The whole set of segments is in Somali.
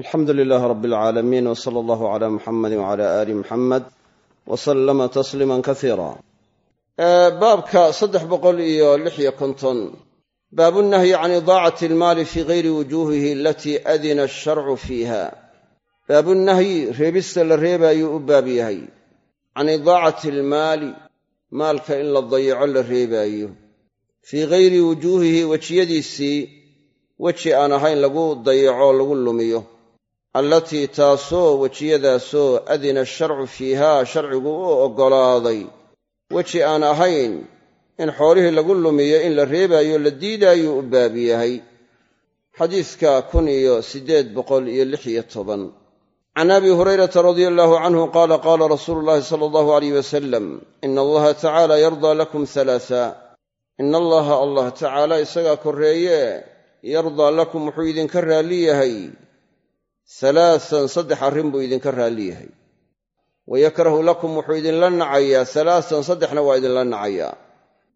alxamdu lilaahi rabbi alcaalamiin w sala allahu cala muxamadi wcala aali muxamed w salama tasliima kasiira baabka saddex boqol iyo lix iyo konton. Baabunahyi can idaacati almaali fii gayri wujuuhihi alatii adina asharcu fiiha. Baabunahyi reebista la reebaayuu u baab yahay. Can idaacati almaali maalka in la dayaco la reebaayo. Fii gayri wujuuhihi wejiyadiisii weji aan ahayn lagu dayaco lagu lumiyo allatii taasoo wejiyadaasoo adina asharcu fiihaa sharcigu u oggolaaday. Weji aan ahayn in xoolihii lagu lumiyo in la reebaayo la diidaayuu u baab yahay. Xadiiska kun iyo siddeed boqol iyo lix iyo toban. Can abi hurayrata radia allahu canhu qaala qaala rasuulu llahi sala allahu alayh wasalam ina allaha tacaala yardaa lakum halaasa ina allaha allah tacaala isagaa korreeye yardaa lakum wuxuu idinka raalli yahay halaasan saddex arrin buu idinka raalli yahay. Wa yakrahu lakum wuxuu idinla nacayaa. Halaasan saddexna waa idinla nacayaa.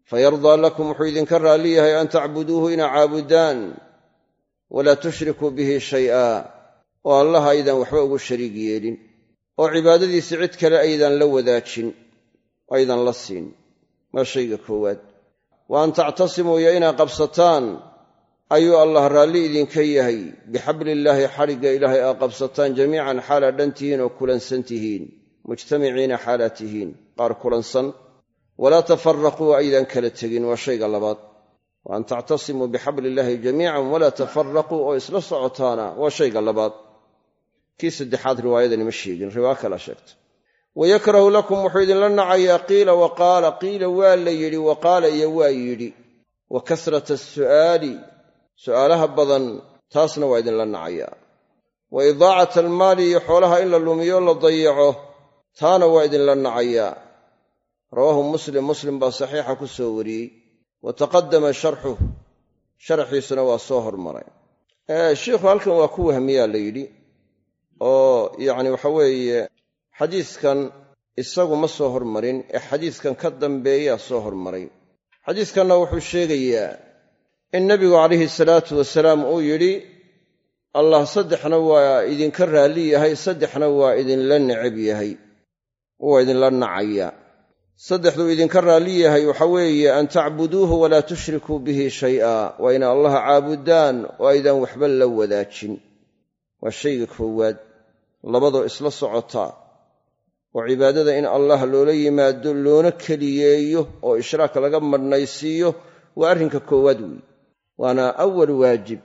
Fayardaa lakum wuxuu idinka raalli yahay an tacbuduuhu inaa caabudaan. Walaa tushrikuu bihi shay'a oo allah aydan waxba ugu shariig yeelin. Oo cibaadadiisi cid kale aydan la wadaajin aydan la siin. Waa shayga koowaad. Wa an tactasimuu iyo inaa qabsataan ayuu allah raalli idinka yahay. Bixabliillaahi xadhigga ilaahay aa qabsataan jamiican xaalaa dhan tihiin oo kulansan tihiin mujtamiciina xaalaa tihiin qaar kulansan. Walaa tafaraquu aydan kala tegin waa shayga labaad. Wa an tactasimuu bixabliillaahi jamiican walaa tafaraquu oo isla socotaana waa shayga labaad. Kii saddexaad riwaayadani ma sheegin riwaayo kala sheegta. Wa yakrahu lakum wuxuu idinla nacayaa qiila wa qaala qiila waa la yidhi wa qaala iyo waa yidhi. Wa kasrata asu'aali su'aalaha badan taasna waa idinla nacayaa wa idaacata almaali iyo xoolaha in la lumiyo la dayaco taana waa idinla nacayaa rawaahu muslim muslim baa saxiixa ku soo wariyey. Wa taqadama sharxuh sharxiisuna waa soo hormaray. Shiikhu halkan waa ku wahmiyaa la yidhi oo yacni waxa weeye xadiiskan isagu ma soo hormarin ee xadiiskan ka dambeeyaa soo hormaray. Xadiiskanna wuxuu sheegayaa in nebigu calayhi salaatu wasalaam uu yidhi allah saddexna waa idinka raalli yahay saddexna waa idinla necab yahay waa idinla nacaya. Saddexduu idinka raalli yahay waxa weeye an tacbuduuhu walaa tushrikuu bihi shay'a waa ina allaha caabudaan oo aydan waxba la wadaajin. Waa shayga koowaad labadoo isla socotaa oo cibaadada in allah loola yimaado loona keliyeeyo oo ishraak laga madhnaysiiyo waa arrinka koowaad weeye waana awal waajib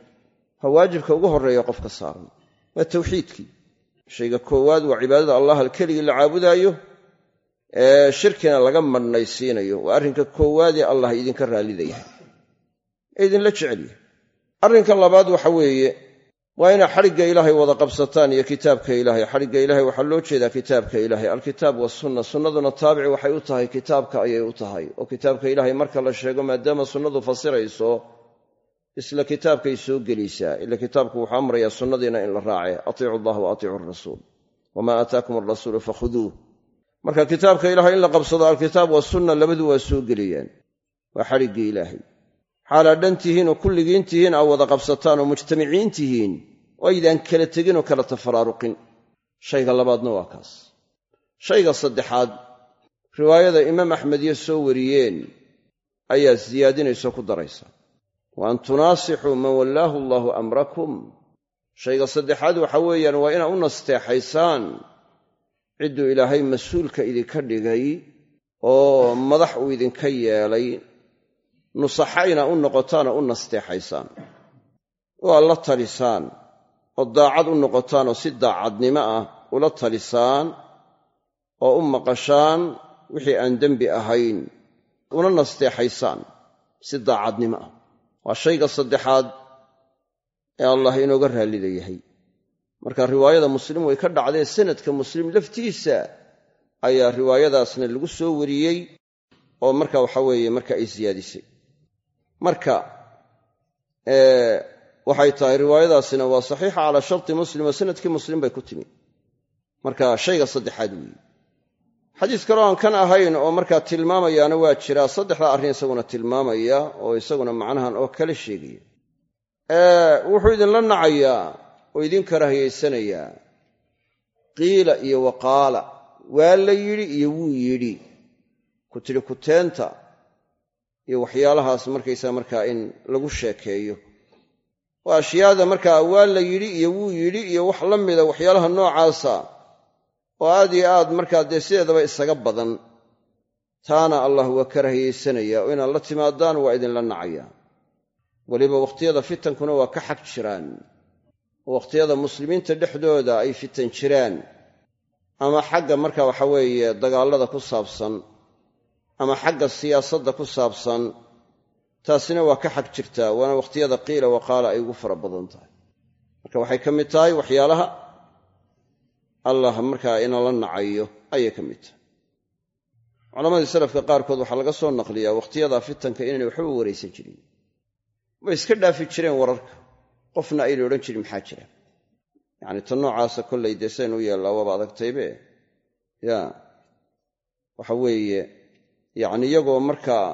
ha waajibka ugu horreeya qofka saaran. Waa tawxiidkii. Shayga koowaad waa cibaadada allah keligii la caabudaayo ee shirkina laga madhnaysiinayo waa arrinka koowaadee allah idinka raallida yahay ee idinla jecel arrinka labaad waxa weeye waa inaa xadhigga ilaahay wada qabsataan iyo kitaabka ilaahay. Xadhigga ilaahay waxaa loo jeedaa kitaabka ilaahay. Alkitaab wasunna sunnaduna taabici waxay u tahay kitaabka ayay u tahay. Oo kitaabka ilaahay marka la sheego maadaama sunnadu fasirayso isla kitaabkay soo gelaysaa ila kitaabku wuxuu amrayaa sunnadiina in la raace atiicu allah wa atiicu arasuul wamaa aataakum alrasuulu fakhuduuh. Marka kitaabka ilaahay in la qabsado alkitaab wasunna labadu waa soo gelayaan waa xadhiggii ilaahay. Xaalaa dhan tihiin oo kulligiin tihiin aa wada qabsataan oo mujtamiciin tihiin oo aydaan kala tegin oo kala tafaraaruqin. Shayga labaadna waa kaas. Shayga saddexaad riwaayada imaam axmediyo soo wariyeen ayaa siyaadinayso ku daraysa wa an tunaasixuu man wallaahu allaahu amrakum shayga saddexaad waxa weeyaan waa inaa u nasteexaysaan cidduu ilaahay mas'uulka idinka dhigay oo madax uu idinka yeelay nusaxayna u noqotaan oo u nasteexaysaan oo aad la talisaan oo daacad u noqotaan oo si daacadnimo ah ula talisaan oo u maqashaan wixii aan dembi ahayn una nasteexaysaan si daacadnimo ah waa shayga saddexaad ee allah inooga raallida yahay. Marka riwaayada muslim way ka dhacdee sanadka muslim laftiisa ayaa riwaayadaasna lagu soo wariyey oo marka waxa weeye marka ay siyaadisay. Marka waxay tahay riwaayadaasina waa saxiixa calaa sharti muslim oo sannadkii muslim bay ku timi. Marka shayga saddexaad weeye xadiis kaloo aan kan ahayn oo markaa tilmaamayaana waa jiraa saddexda arrin isaguna tilmaamaya oo isaguna macnahan oo kale sheegaya wuxuu idinla nacayaa oo idin karahiyaysanayaa qiila iyo waqaala. Waa la yidhi iyo wuu yidhi. Ku kuteenta iyo waxyaalahaas markaysaa markaa in lagu sheekeeyo. Oo ashyaada markaa waa la yidhi iyo wuu yidhi iyo wax la mida waxyaalaha noocaasa oo aad iyo aad markaa dee sideedaba isaga badan taana allah waa ka rahiyaysanayaa oo inaad la timaadaan waa idinla nacayaa weliba wakhtiyada fitankuna waa ka xag jiraan wakhtiyada muslimiinta dhexdooda ay fitan jiraan ama xagga marka waxa weeye dagaallada ku saabsan ama xagga siyaasadda ku saabsan taasina waa ka xag jirtaa waana wakhtiyada qiila waqaala ay ugu fara badan tahay. Marka waxay ka mid tahay waxyaalaha allah markaa inala nacayo ayay ka mid tahay. Culammadii salafka qaarkood waxaa laga soo naqliyaa wakhtiyada fitanka inaynay waxba waraysan jirin. Way iska dhaafi jireen wararka qofna aynay odhan jirin maxaa jira? Yacni ta noocaasa kollay dee sayn u yeellaa waaba adagtaybe ya waxa weeye yacni iyagoo markaa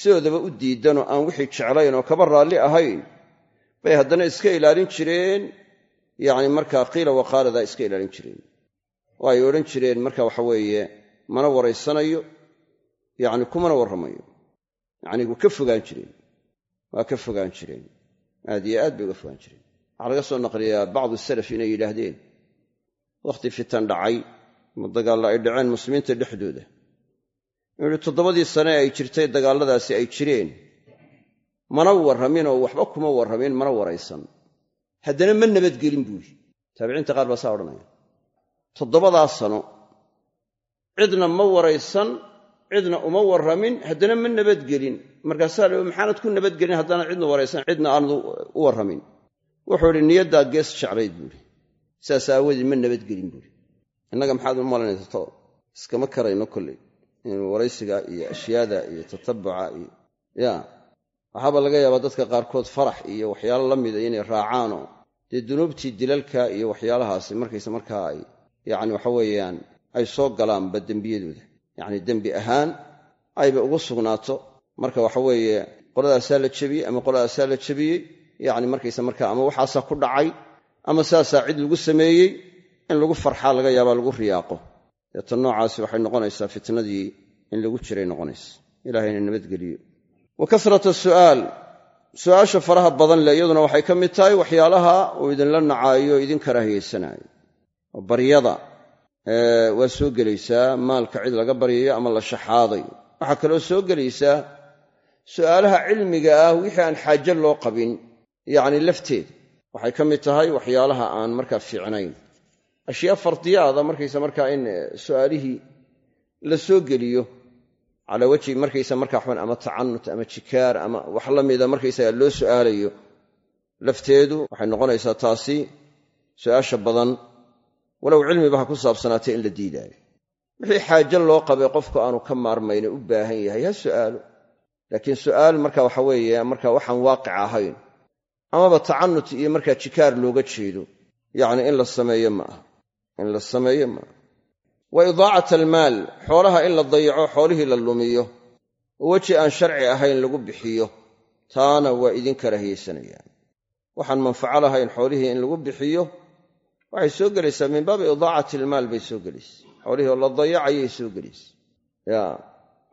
sidoodaba u diidanoo aan wixii jeclayn oo kaba raalli ahayn bay haddana iska ilaalin jireen. Yacni markaa qiila waqaaladaa iska ilaalin jireen oo ay odhan jireen marka waxa weeye mana waraysanayo yacni kumana warramayo. Yacni waa ka fogaan jireen. Waa ka fogaan jireen. Aad iyo aad bay uga fogaan jireen. Waxaa laga soo naqliyaa bacdu salaf inay yidhaahdeen wakhti fitan dhacay ma dagaalla ay dhaceen muslimiinta dhexdooda. Inuu toddobadii sane ay jirtay dagaalladaasi ay jireen. Mana warramin oo waxba kuma warramin mana waraysan. Haddana ma nabadgelin buuhi taabiciinta qaar baa saa odhanaya toddobadaa sano cidna ma waraysan cidna uma warramin haddana ma nabadgelin. Markaasaa maxaanad ku nabadgelin haddaanad cidna waraysan cidna aanad u warramin. Wuxuu idhi niyaddaa gees jeclayd buuhi sidaas aawadeed ma nabadgelin buuhi innaga maxaad u iskama karayno kolley. Inuu waraysiga iyo ashyaada iyo tatabuca iyo ya waxaaba laga yaabaa dadka qaarkood farax iyo waxyaalo la mida inay raacaanoo. Dee dunuubtii dilalka iyo waxyaalahaasi markayse markaa ay yacni waxa weeyaan ay soo galaanba dembiyadooda yacni dembi ahaan ayba ugu sugnaato. Marka waxa weeye qoladaasaa la jebiyey ama qoladaasaa la jebiyey yacni markayse markaa ama waxaasaa ku dhacay ama saasaa cid lagu sameeyey in lagu farxaa laga yaabaa lagu riyaaqo. Deeta noocaasi waxay noqonaysaa fitnadii in lagu jiray noqonaysa. Ilahayna nabadgeliyo wa kasrata su'aal. Su'aasha faraha badan leh iyaduna waxay ka mid tahay waxyaalaha uu idinla nacaayo idin karaahiyaysanaayo baryada waa soo gelaysaa maalka cid laga baryayo ama la shaxaaday waxaa kaloo soo gelaysaa su'aalaha cilmiga ah wixii aan xaaje loo qabin yacni lafteeda. Waxay ka mid tahay waxyaalaha aan markaa fiicnayn. Ashyaa fardiyaada markaysa markaa in su'aalihii la soo geliyo calaa wajhi markaysa markaa xun ama tacanut ama jikaar ama wax la mida markaysaga loo su'aalayo lafteedu waxay noqonaysaa taasi su'aasha badan walow cilmiba ha ku saabsanaatay in la diidaayo. Wixii xaaje loo qabay qofku aanu ka maarmayne u baahan yahay ha su'aalo. Laakiin su'aal marka waxa weeye marka waxaan waaqic ahayn amaba tacanut iyo markaa jikaar looga jeedo yacni in la sameeyo ma aha. In la sameeyo ma aha. Wa idaacat almaal xoolaha in la dayaco xoolihii la lumiyo oo weji aan sharci ahayn lagu bixiyo taana waa idin karahiyaysanayaan waxaan manfaco lahayn xoolihii in lagu bixiyo waxay soo gelaysaa min baabi idaacati ilmaal bay soo gelaysa xoolihii oo la dayacayay soo gelaysa ya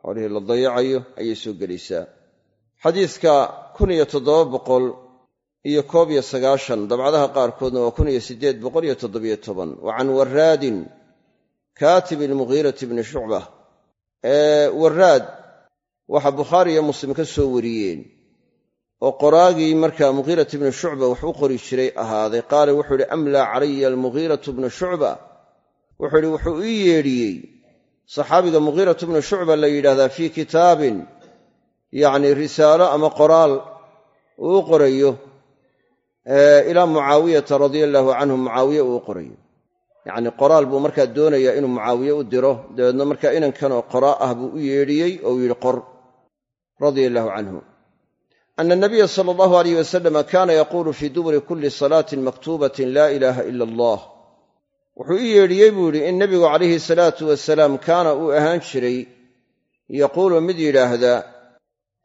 xoolihii la dayacayo ayay soo gelaysaa. Xadiidka kun iyo toddoba boqol iyo koob iyo sagaashan dabcadaha qaarkoodna waa kun iyo siddeed boqol iyo toddobiyo toban wa can waraadin kaatib ilmughiirati bni shucba waraad waxa bukhaari iyo muslim ka soo wariyeen oo qoraagii markaa mughiirat ibnu shucba wax u qori jiray ahaaday qaala wuxuu ihi amlaa calaya almughiiratu bnu shucba? Wuxuu ihi wuxuu ii yeedhiyey. Saxaabiga mughiiratu bnu shucba la yidhaahdaa fii kitaabin yacni risaalo ama qoraal uu u qorayo ilaa mucaawiyata radia allaahu canhu mucaawiye uu u qorayo. Yacni qoraal buu markaa doonayaa inuu mucaawiye u diro dabeedna markaa inankanoo qoraa ah buu u yeedhiyey oo uu yidhi qor radia allaahu canhu ana nabiya sala allahu alayh wasalama kaana yaquulu fii duburi kulli salaatin maktuubatin laa ilaaha ila allah wuxuu i yeedhiyey buu yidhi in nebigu calayhi salaatu wasalaam kaana uu ahaan jiray yaquulu mid yidhaahda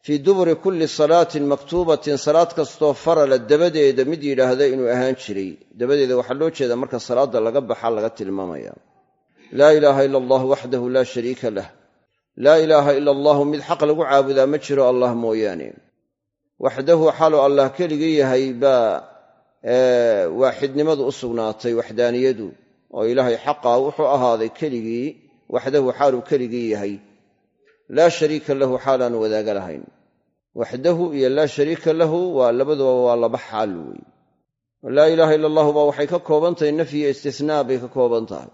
fii duburi kulli salaatin maktuubatin salaad kastoo farala dabadeeda mid yidhaahda inuu ahaan jiray dabadeeda waxaa loo jeedaa marka salaadda laga baxa laga tilmaamaya laa ilaaha ila allah waxdahu laa shariika lah laa ilaaha ila allahu mid xaq lagu caabudaa ma jiro allah mooyaane waxdahu xaaluu allah keligii yahay baa waaxidnimadu u sugnaatay waxdaaniyadu oo ilaahay xaqaa wuxuu ahaaday keligii waxdahu xaaluu keligii yahay. Laa shariika lahu xaalaanu wadaaga lahayn. Waxdahu iyo laa shariika lahu waa labaduba waa laba xaal weeye laa ilaaha ila allahu baa waxay ka kooban tahay nafyi istisnaa bay ka kooban tahay.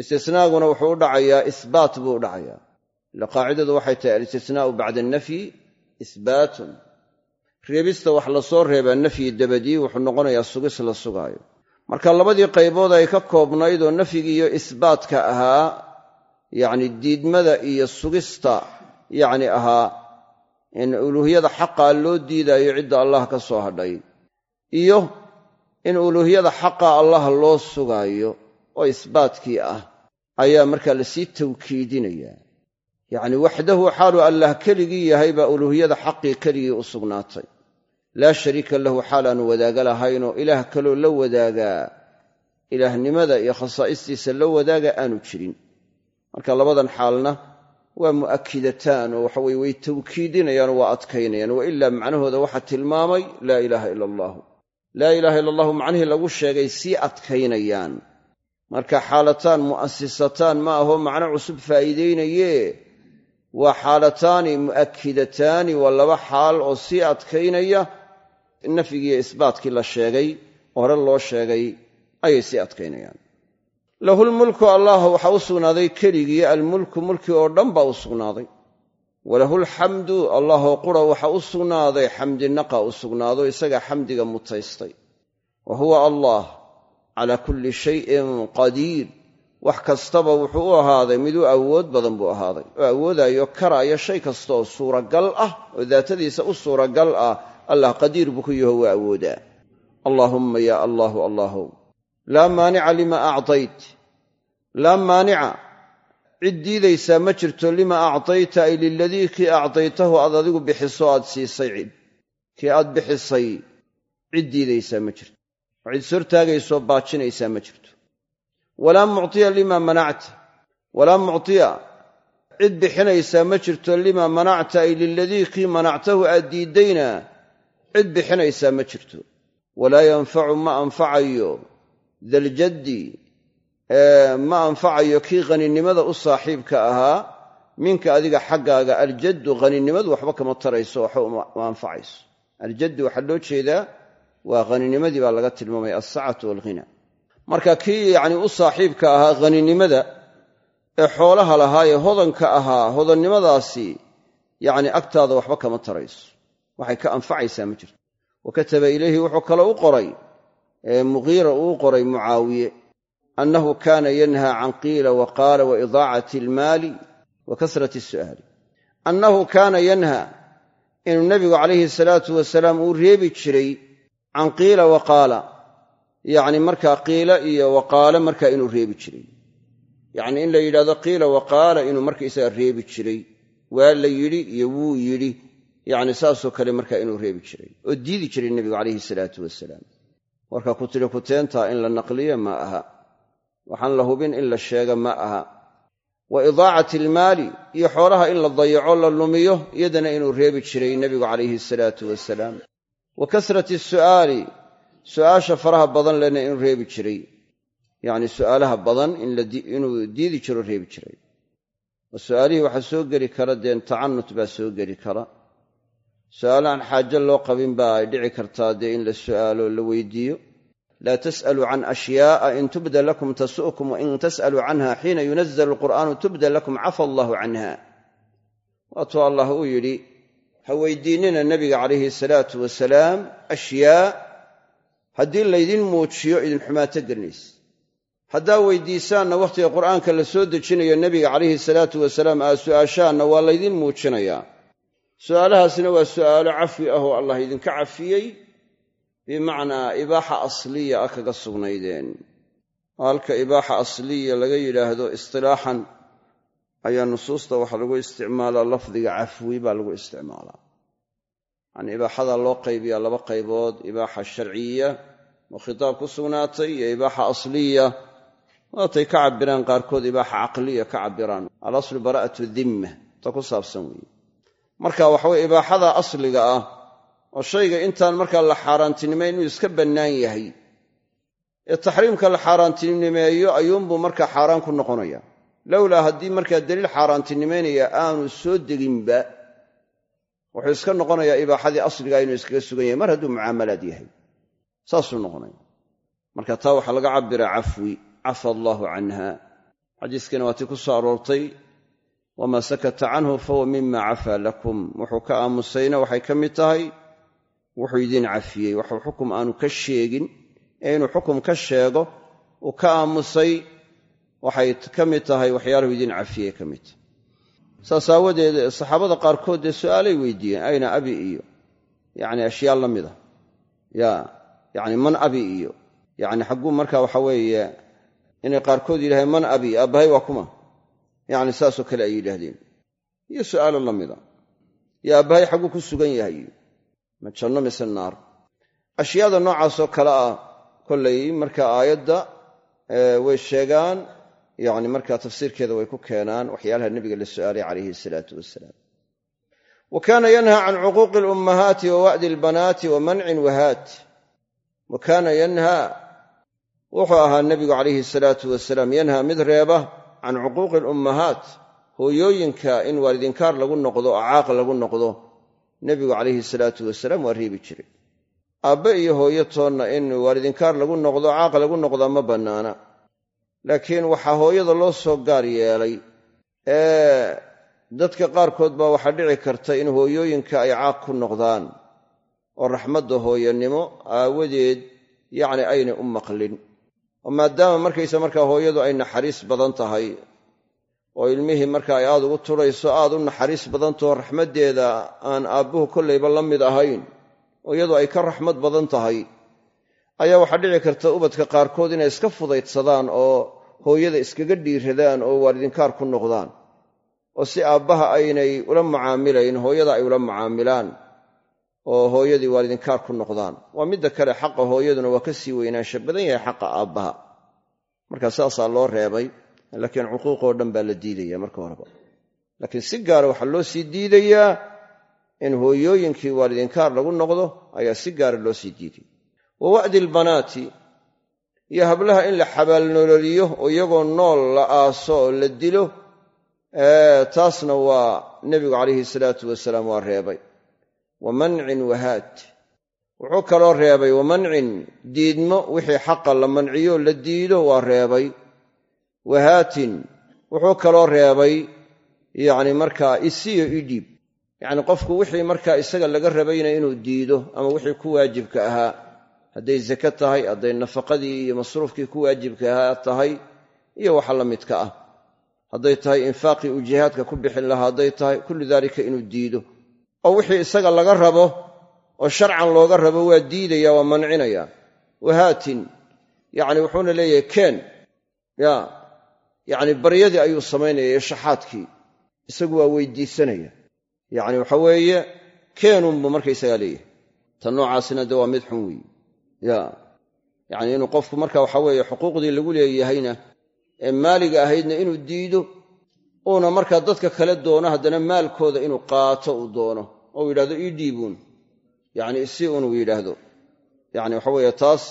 Istisnaaguna wuxuu u dhacayaa isbaat buu u dhacayaa. Ila waxay tahay alistisnaau bacda annafyi isbaatun reebista wax la soo reebaa nafyi dabadii wuxuu noqonayaa sugis la sugaayo. Marka labadii qaybood ay ka koobnayd oo nafyigi iyo isbaatka ahaa yacni diidmada iyo sugista yacni ahaa in uluuhiyada xaqaa loo diidaayo cidda allah ka soo hadhay iyo in uluuhiyada xaqa allah loo sugaayo oo isbaatkii ah ayaa markaa la sii tawkiidinayaa yacni waxdahu xaaluu allah keligii yahay baa uluuhiyada xaqii keligii u sugnaatay laa shariika lahu xaal aanu wadaaga lahaynoo ilaah kaloo la wadaagaa ilaahnimada iyo khasaa'istiisa la wadaaga aanu jirin. Marka labadan xaalna waa mu'akidataan oo waxaweye way tawkiidinayaan waa adkaynayaan. Wa ilaa macnahooda waxaa tilmaamay laa ilaaha ila allahu laa ilaaha ila allahu macnihii lagu sheegay sii adkaynayaan. Marka xaalataan mu'asisataan ma aho macno cusub faa'iidaynaye waa xaalataani mu'akidataani waa laba xaal oo sii adkaynaya nafyigiiyo isbaatkii la sheegay hore loo sheegay ayay sii adkaynayaan. Lahulmulku allah waxaa u sugnaaday keligii almulku mulki oo dhan baa u sugnaaday. Walahulxamdu allahoo qura waxaa u sugnaaday xamdinaqa u sugnaado isagaa xamdiga mutaystay. Wa huwa allah calaa kulli shayin qadiir wax kastaba wuxuu u ahaaday mid u awood badan buu ahaaday. Oo awoodaayo karaayo shay kasta oo suuragal ah oo daatadiisa u suuragal ah allah qadiir buu ku yaho waa awoodaa. Allaahumma yaa allaahu allaahow laa maanica lima actayt laa maanica cid diidaysaa ma jirto lima actayta ay liladii kii actaytahu aad adigu bixiso aad siisay cid. Kii aad bixisay cid diidaysaa ma jirto. Oo cid sortaagaysoo baajinaysaa ma jirto. Walaa muctiya limaa manacta walaa muctiya cid bixinaysaa ma jirto limaa manacta ay liladii kii manactahu aad diiddayna cid bixinaysaa ma jirto. Walaa yanfacu ma anfacayo daljaddi ma anfacayo kii haninimada u saaxiibka ahaa minka adiga xaggaaga aljaddu haninimadu waxba kama tarayso waxba uma anfacayso. Aljaddu waxaa loo jeedaa waa haninimadii baa laga tilmaamaya alsacatu walghina. Marka kii yacni u saaxiibka ahaa haninimada ee xoolaha lahaa ee hodanka ahaa hodannimadaasi yacni agtaada waxba kama tarayso waxay ka anfacaysaa ma jirto. Wa kataba ilayhi wuxuu kaloo u qoray muqiira uu qoray mucaawiye annahu kaana yanhaa can qiila wa qaala wa idaacati almaali wa kasrati su'aali. Annahu kaana yanha inuu nebigu calayhi salaatu wasalaam uu reebi jiray can qiila wa qaala. Yacni markaa qiila iyo waqaale markaa inuu reebi jiray. Yacni in la yidhahdo qiila waqaala inuu markaisaga reebi jiray. Waa la yidhi iyo wuu yidhi yacni saasoo kale markaa inuu reebi jiray oo diidi jiray nebigu calayhi salaatu wasalaam warka ku tiri kuteentaa in la naqliyo ma aha. Waxaan la hubin in la sheega ma aha. Wa idaacati almaali iyo xoolaha in la dayaco la lumiyo iyadana inuu reebi jiray nebigu calayhi salaatu wasalaam wa kasrati su'aali su'aasha faraha badan lena inuu reebi jiray. Yacni su'aalaha badan inuu diidi jiro reebi jiray. Oo su'aalihii waxaa soo geli kara deen tacanut baa soo geli kara su'aalahan xaajo loo qabin baa ay dhici kartaa dee in la su'aalo la weydiiyo. Laa tas'aluu can ashyaa'a in tubda lakum tasu'kum wain tas'aluu canha xiina yunazalu alqur'aanu tubda lakum cafa allahu canha waatuu allah uu yidhi ha weydiinnina nebiga calayhi salaatu wasalaam ashyaa haddii laydin muujiyo idin xumaato gelinaysa haddaa weydiisaanna wakhtiga qur'aanka la soo dejinayo nebiga calayhi salaatu wasalaam aad su'aashaanna waa laydin muujinayaa su'aalahaasna waa su'aalo cafwi ah oo allah idinka cafiyey bimacnaa ibaaxa asliya ah kaga sugnaydeen. Halka ibaaxa asliya laga yidhaahdo istilaaxan ayaa nusuusta waxaa lagu isticmaalaa lafdiga cafwi baa lagu isticmaalaa. Yacni ibaaxada loo qaybiyaa laba qaybood ibaaxa sharciya oo khitaab ku sugnaatay iyo ibaaxa asliya. Waatay ka cabiraan qaarkood ibaaxa caqliya ka cabiraan alaslu bara'atu dimma ta ku saabsan weeye marka waxaweye ibaaxada asliga ah oo shayga intaan markaa la xaaraantinimayn inuu iska bannaan yahay ee taxriimka la xaaraantinimeeyo ayuunbuu markaa xaaraan ku noqonaya. Lowlaa haddii markaa daliil xaaraantinimaynaya aanu soo deginba wuxuu iska noqonayaa ibaaxadii asligaa inuu iskaga sugan yahay. Mar hadduu mucaamalaad yahay saasuu noqonaya. Marka taa waxaa laga cabbiraa cafwi cafa allaahu canha xadiiskiina waa tii ku soo aroortay wamaa sakata canhu fahuwa mima cafaa lakum wuxuu ka aamusayna waxay ka mid tahay wuxuu idiin cafiyey waxuu xukum aanu ka sheegin ee inuu xukum ka sheego uu ka aamusay waxay ka mid tahay waxyaalahu idiin cafiyey ka mid tahay saas aawadeed saxaabada qaarkood dee su'aalay weydiiyeen ayna abi iyo yacni ashyaa la mida ya yacni man abi iyo yacni xagguu marka waxa weeye inay qaarkood yidhahdeen man abi aabbahay waa kuma yacni saasoo kale ay yidhaahdeen. Iyo su'aalo la mida. Yo aabbahay xagguu ku sugan yahay. Ma janno mise naar? Ashyaada noocaasoo kale ah kollay marka aayadda way sheegaan yacni markaa tafsiirkeeda way ku keenaan waxyaalaha nebiga la su'aalay calayhi salaatu wasalaam wa kaana yanha can cuquuqi alummahaati wa wa'di albanaati wa mancin wahaat wa kaana yanha wuxuu ahaa nebigu calayhi salaatu wasalaam yanha mid reeba can cuquuqi alummahaat hooyooyinka in waalidinkaar lagu noqdo oo caaq lagu noqdo nebigu calayhi salaatu wasalaam waa reebi jiray. Aabbe iyo hooyo toonna in waalidinkaar lagu noqdo caaq lagu noqdaa ma bannaana. Laakiin waxaa hooyada loo soo gaar yeelay ee dadka qaarkood baa waxaa dhici karta in hooyooyinka ay caaq ku noqdaan oo raxmadda hooyanimo aawadeed yacni aynay u maqlin oo maadaama markaysa markaa hooyadu ay naxariis badan tahay oo ilmihii marka ay aad ugu turayso aad u naxariis badantaho raxmaddeeda aan aabbuhu kollayba la mid ahayn oo iyadu ay ka raxmad badan tahay ayaa waxaa dhici karta ubadka qaarkood inay iska fudaydsadaan oo hooyada iskaga dhiiradaan oo waalidinkaar ku noqdaan. Oo si aabbaha aynay ula mucaamilayn hooyada ay ula mucaamilaan oo hooyadii waalidinkaar ku noqdaan. Waa midda kale xaqa hooyaduna waa ka sii weynaansha badan yahay xaqa aabbaha. Marka saasaa loo reebay laakiin cuquuqoo dhan baa la diidaya marka horeba. Laakiin si gaara waxaa loo sii diidayaa in hooyooyinkii waalidinkaar lagu noqdo ayaa si gaara loo sii diidaya. Wa wa'di albanaati iyo hablaha in la xabaalnololiyo oo iyagoo nool la aaso oo la dilo taasna waa nebigu calayhi salaatu wasalaam waa reebay wa mancin wahaad. Wuxuu kaloo reebay wa mancin diidmo wixii xaqa la manciyo la diido waa reebay. Wahaatin wuxuu kaloo reebay yacni markaa isiyo idhiib yacni qofku wixii markaa isaga laga rabayna inuu diido ama wixii ku waajibka ahaa. Hadday zake tahay hadday nafaqadii iyo masruufkii ku waajibka ahaa tahay iyo waxa la midka ah. Hadday tahay infaaqii uu jihaadka ku bixin lahaa hadday tahay kullu daalika inuu diido oo wixii isaga laga rabo oo sharcan looga rabo waa diidaya waa mancinaya. Wahaatin yacni wuxuuna leeyahay keen. Ya yacni baryadii ayuu samaynaya iyo shaxaadkii. Isagu waa weydiisanaya. Yacni waxa weeye keenunbuu markaysagaa leeyahay. Ta noocaasina de waa mid xun weeye. Ya yacni inuu qofku marka waxa weeye xuquuqdii lagu leeyahayna ee maaliga ahaydna inuu diido uuna markaa dadka kale doono haddana maalkooda inuu qaato uu doono oo uu yidhahdo ii dhiibuun yacni si unuu yidhaahdo. Yacni waxa weeye taas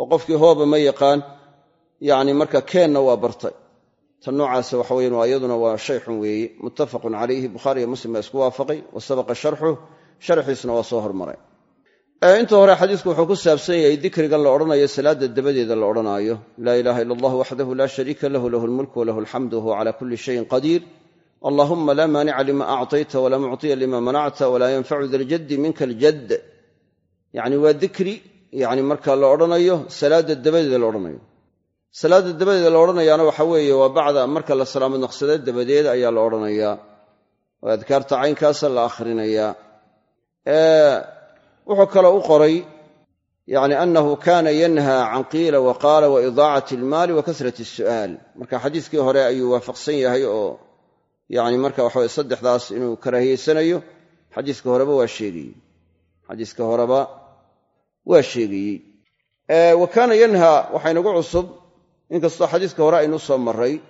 oo qofkii hooba ma yaqaan yacni marka keenna waa bartay. Ta noocaas waxa weyan waa iyaduna waa shay xun weeye muttafaqun calayhi bukhaari iyo muslim baa isku waafaqay. Wa sabaqa sharxu sharxiisuna waa soo hormaray. Inta hore xadiisku wuxuu ku saabsan yahay dikrigan la odhanayo salaadda dabadeeda la odhanaayo. Laa ilaaha ila allah waxdahu laa shariika lahu lahu lmulku walahu alxamdu wahuwa cala kulli shayin qadiir allahuma laa maanica lima acطayta walaa mucطiya lima manacta walaa yanfacu da ljaddi minka aljadd yacni waa dikri yani marka la odhanayo salaadda dabadeeda la odhanayo. Salaadda dabadeeda la odhanayaana waxa weeye waa bacda marka la salaamad naqsada dabadeed ayaa la odhanayaa. Oo adkaarta caynkaasa la akhrinayaa wuxuu kaloo u qoray yani annahu kana yanha can qiila waqaala wa idaacati almaali wa kasrati asu'aal marka xadiiskii hore ayuu waafaqsan yahay oo yacni marka waxaweye saddexdaas inuu karaahiyeysanayo xadiiska horeba waa sheegayey. Xadiiska horeba waa sheegayey. Wa kaana yanha waxaynagu cusub inkastoo xadiiska hore aynu soo marray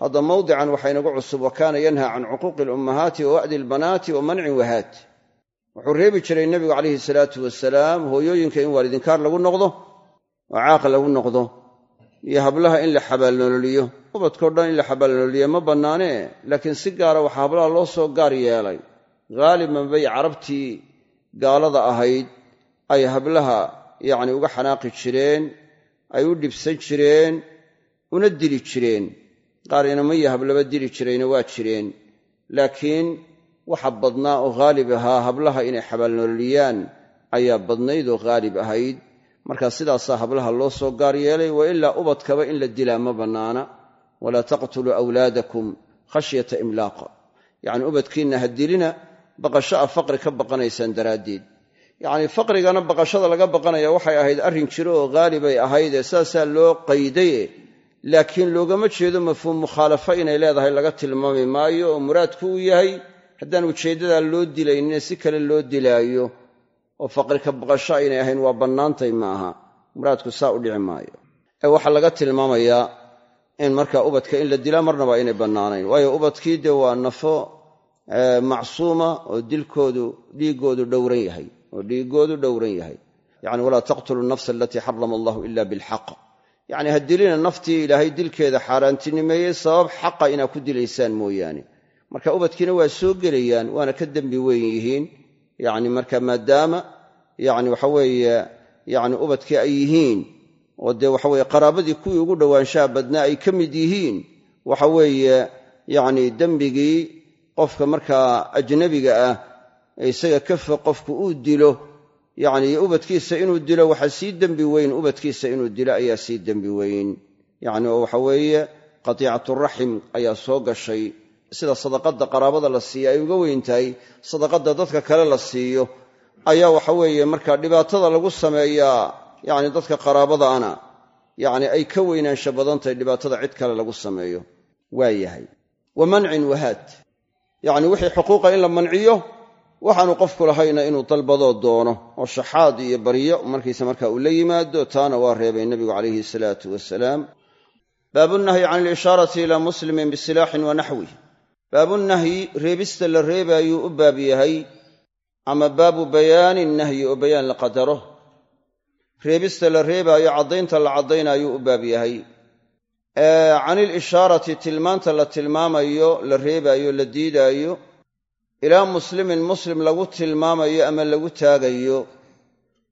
hadda mawdican waxaynagu cusub wa kaana yanha can cuquuqi alummahaati wa wa'di albanaati wa mancin wahaat wuxuu reebi jiray nebigu calayhi salaatu wasalaam hooyooyinka in waalidinkaar lagu noqdo oo caaq lagu noqdo iyo hablaha in la xabaalnololiyo ubadkao dhan in la xabaalnololiya ma bannaanee laakiin si gaara waxaa hablaha loo soo gaar yeelay. Haaliban bay carabtii gaalada ahayd ay hablaha yacni uga xanaaqi jireen ay u dhibsan jireen una dili jireen. Qaar inamaya hablaba dili jirayna waa jireen. Laakiin waxa badnaa oo haalib ahaa hablaha inay xabaalnololiyaan ayaa badnayd oo haalib ahayd markaa sidaasaa hablaha loo soo gaar yeelay wa ilaa ubadkaba in la dilaa ma bannaana walaa taqtuluu awlaadakum khashyata imlaaqa. Yacni ubadkiinna ha dilina baqasho a faqri ka baqanaysaan daraaddeed. Yacnii faqrigana baqashada laga baqanaya waxay ahayd arrin jiro oo haalibay ahaydee saasaa loo qaydaye. Laakiin loogama jeedo mafhuum mukhaalafo inay leedahay laga tilmaami maayo oo muraadku uu yahay haddaan ujeeddadaa loo dilaynina si kale loo dilaayo oo faqri ka baqasho aynay ahayn waa bannaantay maaha. Muraadku saa u dhici maayo. Ee waxaa laga tilmaamayaa in marka ubadka in la dilaa marnaba aynay bannaanayn. Waayo ubadkii dee waa nafo macsuuma oo dilkoodu dhiiggoodu dhowran yahay oo dhiiggoodu dhowran yahay. Yacni walaa taqtulu nafsa alatii xarama allahu ila bilxaq yacni ha dilina naftii ilaahay dilkeeda xaaraantinimeeyey sabab xaqa inaa ku dilaysaan mooyaane. Marka ubadkiina waa soo gelayaan waana ka dembi weyn yihiin yacni marka maadaama yacni waxa weeye yacni ubadkii ay yihiin oo dee waxa weye qaraabadii kuwii ugu dhowaanshaha badnaa ay ka mid yihiin waxa weeye yacni dembigii qofka markaa ajnabiga ah ee isaga ka fog qofku uu dilo yacni ubadkiisa inuu dilo waxa sii dembi weyn ubadkiisa inuu dilo ayaa sii dembi weyn. Yacni oo waxa weeye qatiicaturaxim ayaa soo gashay sida sadaqadda qaraabada la siiya ay uga weyn tahay sadaqadda dadka kale la siiyo ayaa waxa weeye marka dhibaatada lagu sameeyaa yacni dadka qaraabadaana yacni ay ka weynaansha badan dhibaatada cid kale lagu sameeyo waa yahay. Wa mancin wahaad yacni wixii xuquuqa in la manciyo waxaanu qofku lahayna inuu dalbadoo doono oo shaxaad iyo baryo markiisa marka uu la yimaado taana waa reebay nebigu calayhi salaatu wasalaam. Baabunahyi can ilishaarati ilaa muslimin bisilaaxin wa naxwih baabunahyi reebista la reebaayuu u baab yahay ama baabu bayaani nahyi oo bayaan la qadaro. Reebista la reebaayo caddaynta la caddaynayuu u baab yahay. Can ilishaarati tilmaanta la tilmaamayo la reebaayo la diidaayo ilaa muslimin muslim lagu tilmaamayo ama lagu taagayo.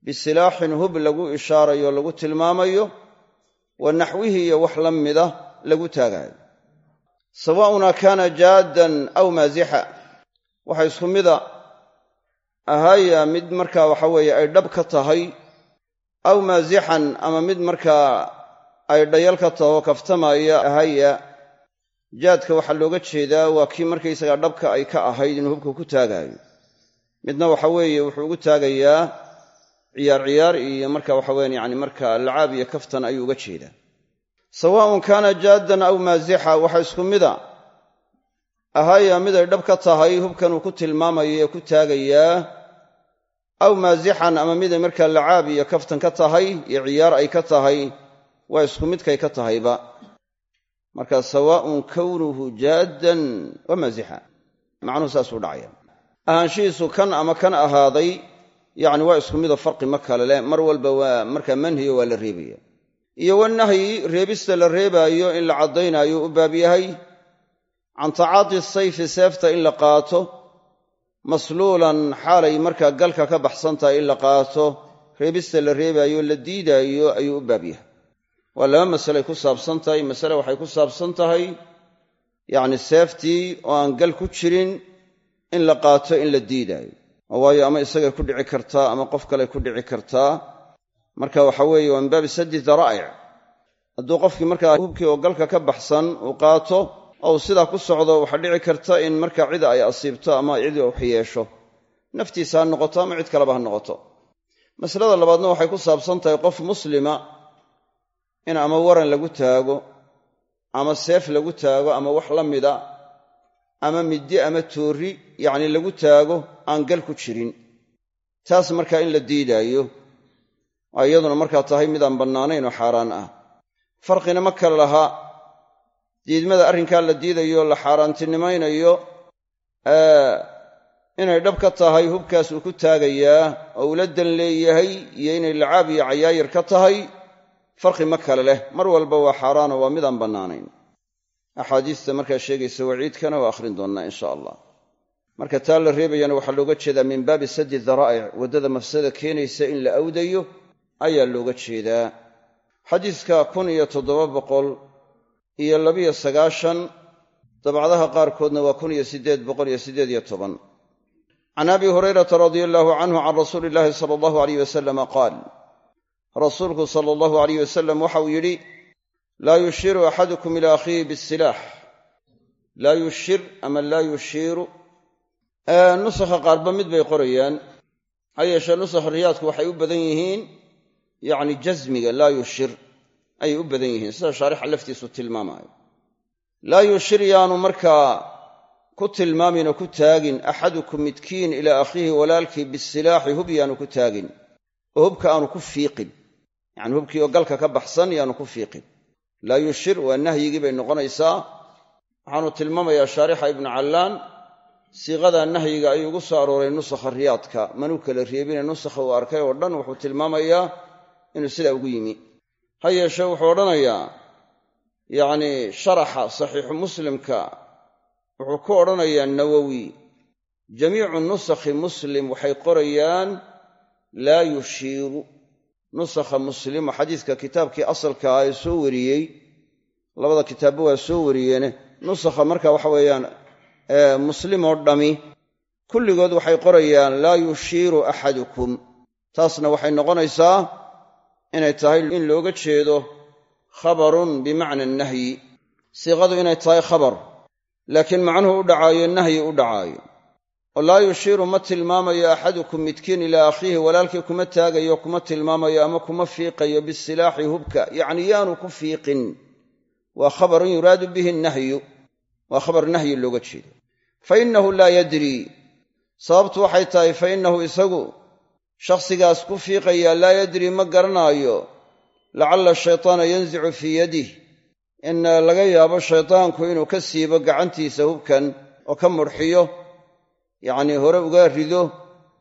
Bisilaaxin hub lagu ishaarayo lagu tilmaamayo wa naxwihi iyo wax la mida lagu taagaayo sawaauna kaana jaaddan aw maasixa. Waxa isku mida ahaaya mid markaa waxa weeye ay dhab ka tahay aw maasixan ama mid markaa ay dhayal ka taho kaftamaya ahaya jaadka waxaa looga jeedaa waa kii markaysagaa dhabka ay ka ahayd inuu hubka ku taagaayo. Midna waxa weeye wuxuu ugu taagayaa ciyaar ciyaar iyo marka waxa weyan yani marka lacaab iyo kaftan ayuu uga jeedaa sawaaun kaana jaaddan aw maasixa waxa isku mida ahaya mid ay dhab ka tahay hubkan uu ku tilmaamayo ee ku taagayaa aw maasixan ama miday markaa lacaab iyo kaftan ka tahay iyo ciyaar ay ka tahay waa isku midkay ka tahayba. Marka sawaaun kownuhu jaaddan wa maasixa macnuhu saasuu dhacaya. Ahaanshihiisu kan ama kan ahaaday yacni waa isku mida farqi ma kale leh mar walba waa markaa manhiyo waa la reebaya iyo wanahyi reebista la reebaayo in la caddaynaayo u baab yahay. Can tacaati sayfi seefta in la qaato masluulan xaalay markaa galka ka baxsan tahay in la qaato reebista la reebaayo la diidaayo ayuu u baab yahay. Waa laba masaley ku saabsan tahay masale waxay ku saabsan tahay yacni seeftii oo aan gal ku jirin in la qaato in la diidaayo. Oo waayo ama isagay ku dhici kartaa ama qof kale ku dhici kartaa marka waxa weeye waa min baabi saddi daraa'ic hadduu qofkii markaa hubkii oo galka ka baxsan uu qaato ou sidaa ku socdo waxaa dhici karta in markaa cida ay asiibto ama cidi wax yeesho. Naftiisa ha noqoto ama cid kaleba ha noqoto. Masalada labaadna waxay ku saabsan tahay qof muslima in ama waran lagu taago ama seef lagu taago ama wax la mida ama middi ama toorri yacni lagu taago aan gal ku jirin. Taas markaa in la diidaayo iyaduna markaa tahay midaan bannaanayn oo xaaraan ah. Farqina ma kale lahaa diidmada arrinkaa la diidayo la xaaraantinimaynayo inay dhab ka tahay hubkaas uu ku taagayaa oo ula dan leeyahay iyo inay lacaab iyo cayaayir ka tahay farqi ma kale leh. Mar walba waa xaaraano waa midaan bannaanayn. Axaadiista markaa sheegaysa waciidkana waa akhrin doonnaa insha allah. Marka taa la reebayana waxaa looga jeedaa min baabi saddi daraa'ic waddada mafsada keenaysa in la awdayo ayaa looga jeedaa. Xadiiska kun iyo toddoba boqol iyo labiyo sagaashan dabcadaha qaarkoodna waa kun iyo siddeed boqol iyo siddeed iyo toban. Can abi hurayrata radia allahu canhu can rasuuli illaahi sala allahu aleyh wasalama qaal rasuulku sala allahu aleyh wasalam waxauu yidhi laa yushiru axadukum ila akhiihi bisilaax laa yushir ama laa yushiiru nusakha qaarba mid bay qorayaan. Ha yeeshee nusakha riyaadku waxay u badan yihiin yacni jasmiga laa yushir ayay u badan yihiin. Sida shaarixa laftiisu tilmaamaayo. Laa yushir yaanu markaa ku tilmaamin oo ku taagin axadukum midkiin ilaa akhiihi walaalkii bisilaaxi hub yaanu ku taagin oo hubka aanu ku fiiqin. Yacni hubkii oo galka ka baxsan yaanu ku fiiqin. Laa yushir waa nahyigii bay noqonaysaa. Waxaanu tilmaamayaa shaarixa ibnu callaan siiqadaa nahyiga ayuu ugu soo arooray nusakha riyaadka. Manuu kala reebine nusakha uu arkay oo dhan wuxuu tilmaamayaa inuu sidaa ugu yimi. Ha yeeshee wuxuu odhanayaa yacnii sharaxa saxiixu muslimka wuxuu ku odhanayaa nawowi. Jamiicu nusakhi muslim waxay qorayaan laa yushiiru. Nusakha muslim oo xadiiska kitaabkii asalka ah ee soo wariyey labada kitaabba waa soo wariyeene nusakha marka waxa weeyaan muslim oo dhami kulligood waxay qorayaan laa yushiiru axadukum. Taasna waxay noqonaysaa inay tahay in looga jeedo khabarun bimacna nahyi. Siiqadu inay tahay khabar laakiin macnuhu u dhacaayo nahyi u dhacaayo. Oo laa yushiiru ma tilmaamayo axadukum midkiin ilaa akhiihi walaalkii kuma taagayo kuma tilmaamayo ama kuma fiiqayo bisilaaxi hubka. Yacni yaanu ku fiiqin. Waa khabarun yuraadu bihi nahyu. Waa khabar nahyi looga jeedo. Fa innahu laa yadrii. Sababtu waxay tahay fa innahu isagu shakhsigaas ku fiiqaya laa yadrii ma garanaayo. Lacalla shaytaana yanzicu fii yadih in laga yaabo shaydaanku inuu ka siibo gacantiisa hubkan oo ka mudxiyo yacnii hore uga rido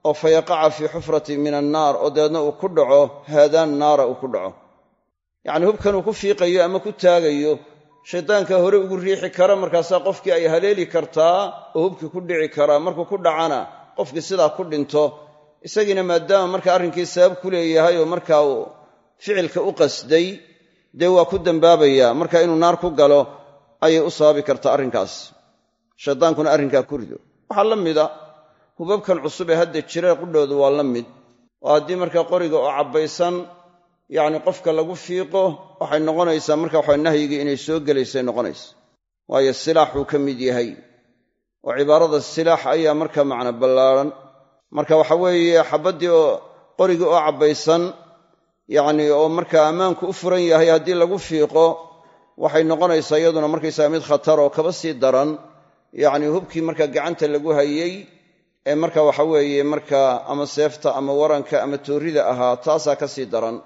oo fa yaqaca fii xufratin min annaar oo dabeedna uu ku dhaco haadaan naara uu ku dhaco. Yacnii hubkan uu ku fiiqayo ama ku taagayo shaydaanka hore ugu riixi kara markaasaa qofkii ay haleeli kartaa oo hubkii ku dhici karaa. Markuu ku dhacana qofkii sidaa ku dhinto isagiina maadaama marka arrinkii sabab ku leeyahay oo markaa uu ficilka u qasday dee waa ku dembaabayaa marka inuu naar ku galo ayay u sababi kartaa arrinkaas. Shaydaankuna arrinkaa ku rido. Waxaa la mida hubabkan cusub ee hadda jira qudhoodu waa la mid. Oo haddii markaa qoriga oo cabbaysan yacni qofka lagu fiiqo waxay noqonaysaa marka waxa nahyigii inay soo gelaysay noqonaysa. Waayo silaaxuu ka mid yahay. Oo cibaarada silaax ayaa marka macna ballaaran marka waxa weeye xabaddii oo qorigii oo cabbaysan yacnii oo markaa ammaanku u furan yahay haddii lagu fiiqo waxay noqonaysaa iyaduna markaysaga mid khatar oo kaba sii daran. Yacnii hubkii marka gacanta lagu hayey ee marka waxa weeye markaa ama seefta ama waranka ama toorrida ahaa taasaa ka sii daran.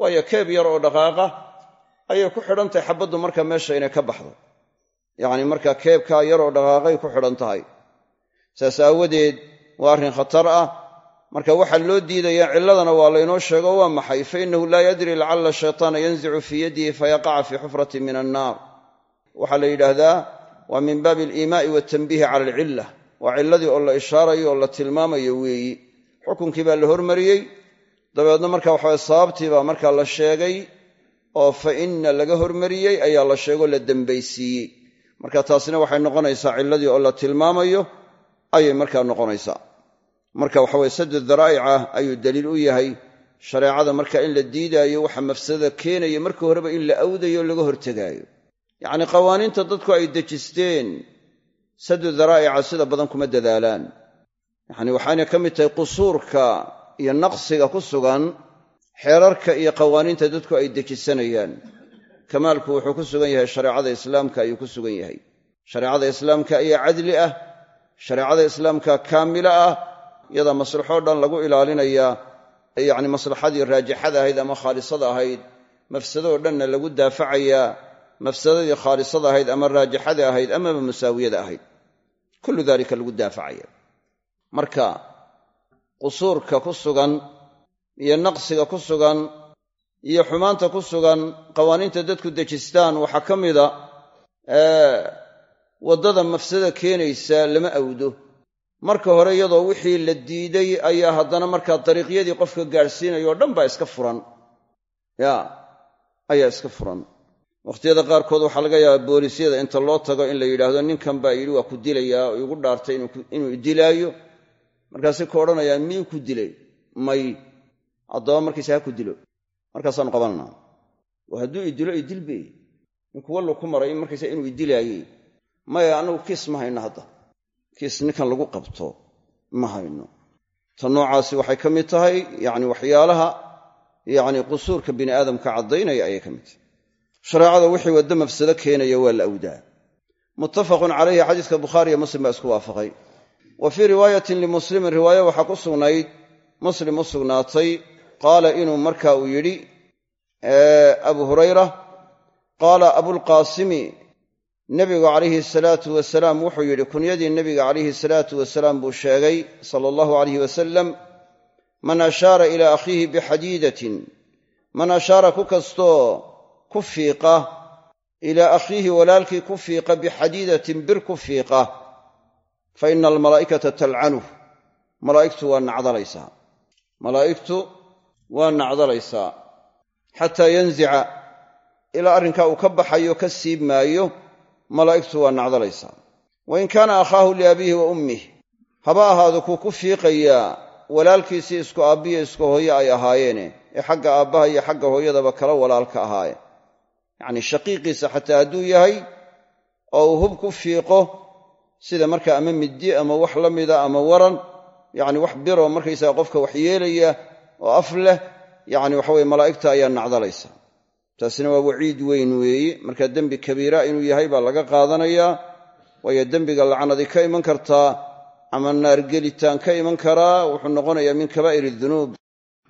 Waayo keeb yar oo dhaqaaqa ayay ku xidhan tahay xabaddu marka meesha inay ka baxdo. Yacni marka keebkaa yar oo dhaqaaqay ku xidhan tahay. Saas aawadeed waa arrin khatar ah. Marka waxaa loo diidayaa cilladana waa laynoo sheego waa maxay? Fa innahu laa yadri lacalla shaytaana yanzicu fii yadihi fayaqaca fii xufratin min annaar. Waxaa la yidhaahdaa waa min baabi aliimaa'i waatanbiihi cala alcilla. Waa cilladii oo la ishaarayo oo la tilmaamayo weeyi. Xukunkii baa la hormariyey. Dabeedna marka waxawaye sababtii baa markaa la sheegay oo fa inna laga hormariyey ayaa la sheegoo la dembaysiiyey marka taasina waxay noqonaysaa cilladii oo la tilmaamayo ayay markaa noqonaysaa. Marka waxaweye saddu daraa'ica ayuu daliil u yahay. Shareecada marka in la diidaayo waxa mafsadada keenaya markii horeba in la awdayo laga hortegaayo. Yacnii qawaaniinta dadku ay dejisteen saddu daraa'ica sida badan kuma dadaalaan. Yacni waxaanay ka mid tahay qusuurka iyo naqsiga ku sugan xeerarka iyo qawaaniinta dadku ay dejisanayaan. Kamaalku wuxuu ku sugan yahay shareecada islaamka ayuu ku sugan yahay. Shareecada islaamka ayaa cadli ah shareecada islaamka kaamilo ah iyadaa maslaxoo dhan lagu ilaalinayaa yacni maslaxadii raajixada ahayd ama khaalisada ahayd mafsadoo dhanna lagu daafacayaa mafsadadii khaalisada ahayd ama raajixada ahayd amaba musaawiyada ahayd. Kullu dalika lagu daafacaya. Marka qusuurka ku sugan iyo naqsiga ku sugan iyo xumaanta ku sugan qawaaniinta dadku dejistaan waxaa ka mida waddada mafsada keenaysa lama awdo. Marka hore iyadoo wixii la diiday ayaa haddana markaa dariiqyadii qofka gaadhsiinaya o dhan baa iska furan. Ya ayaa iska furan. Wakhtiyada qaarkood waxaa laga yaabaa boolisyada inta loo tago in la yidhaahdo ninkan baa yidhi waa ku dilayaa oo igu dhaartay inuu idilaayo markaasay ku odhanayaan miyuu ku dilay? May. Addaba markiisa ha ku dilo. Markaasaanu qabananaa oo hadduu idilo idilbe ninku wallo ku maray markaysa inuu idilaayey maya annagu kiis ma hayno hadda. Kiis ninkan lagu qabto ma hayno. Ta noocaasi waxay ka mid tahay yacni waxyaalaha yacni qusuurka bini aadamka caddaynaya ayay ka mid tahay. Shareecada wixii waddo mafsado keenaya waa la awdaa. Muttafaqun calayhi xadiiska bukhaari iyo muslim baa isku waafaqay. Wa fii riwaayatin limuslimin riwaaye waxaa ku sugnayd muslim u sugnaatay qaala inuu marka uu yidhi abu hurayra qaala abulqaasimi nebigu calayhi salaatu wasalaam wuxuu yidhi kunyadii nebiga calayhi salaatu wasalaam buu sheegay sala allahu alayh wasalam man ashaara ilaa akhiihi bixadiidatin man ashaara ku kastoo ku fiiqa ilaa akhiihi walaalkii ku fiiqa bixadiidatin bir ku fiiqa fa ina almalaa'ikata talcanuh malaa'igtu waa nacdalaysaa malaa'igtu waa nacdalaysaa xataa yanzica ilaa arrinkaa uu ka baxayo ka siib maayo malaa'igtu waa nacdalaysaa. Wa in kaana akhaahu liabiihi wa ummih haba ahaado kuu ku fiiqayaa walaalkiisii isku aabbiyo isku hooye ay ahaayeene ee xagga aabbaha iyo xagga hooyadaba kala walaalka ahaaye. Yacnii shaqiiqiisa xataa hadduu yahay oo uu hub ku fiiqo sida markaa ama middi ama wax la mida ama waran yacni wax biroo markaysaga qofka wax yeelaya oo af leh yacni waxaweye malaa'igta ayaa nacdalaysa taasina waa waciid weyn weeye marka dembi kabiira inuu yahay baa laga qaadanayaa waayo dembiga lacnadi ka iman kartaa ama naargelitaan ka iman karaa wuxuu noqonayaa min kabaa'ir dunuub.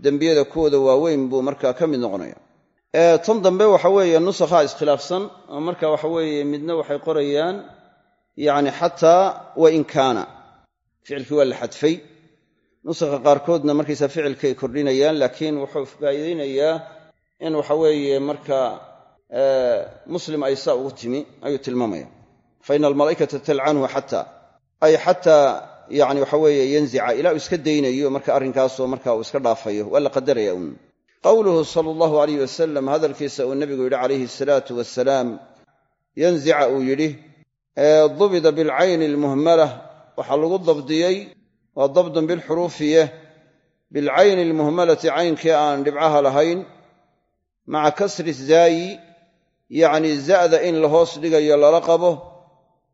Dembiyada kuwooda waaweyn buu markaa ka mid noqonaya. Tan dambe waxa weeye nusakhaa iskhilaafsan oo marka waxa weeye midna waxay qorayaan yacni xataa wa in kaana. Ficilkii waa la xadfay. Nusakha qaarkoodna markaysaa ficilkay kordhinayaan laakiin wuxuu faa'iidaynayaa in waxa weeye marka muslim ay saa ugu timi ayuu tilmaamaya. Fa ina almalaa'ikata talcanhu xataa ay xataa yani waxa weeye yanzica ilaa uu iska daynayo marka arrinkaasoo marka uu iska dhaafayo waa la qadaraya un qowluhu sala allahu alayh wasalam hadalkiisa uu nebigu yidhi calayhi asalaatu wasalaam yanzica uu yidhi dubida bilcayni almuhmalah waxaa lagu dabdiyey waa dabdun bilxuruufiye bilcayni almuhmalati caynkii aan dhibcaha lahayn maca kasri zaayi yacni za'da in la hoos dhigayo lala qabo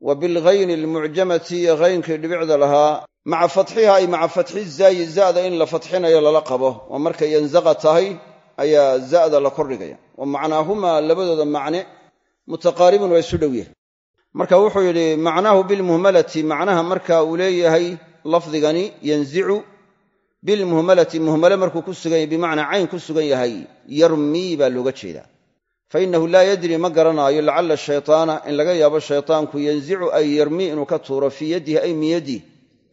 wa bilghayni almucjamati iyo haynkii dhibicda lahaa maca fatxiha ay maca fatxi zaayi za'da in la fatxinayo lala qabo waa markay yanzaqa tahay ayaa za'da la kordhigaya wa macnaahumaa labadooda macne mutaqaaribun waa isu dhow yahay. Marka wuxuu yidhi macnaahu bilmuhmalati macnaha marka uu leeyahay lafdigani yanzicu bilmuhmalati muhmale markuu ku sugan yahay bimacnaa cayn ku sugan yahay yarmii baa looga jeedaa. Fa innahu laa yadri ma garanaayo lacalla shaytaana in laga yaabo shaytaanku yanzicu ay yarmii inuu ka tuuro fii yadihi ay min yadih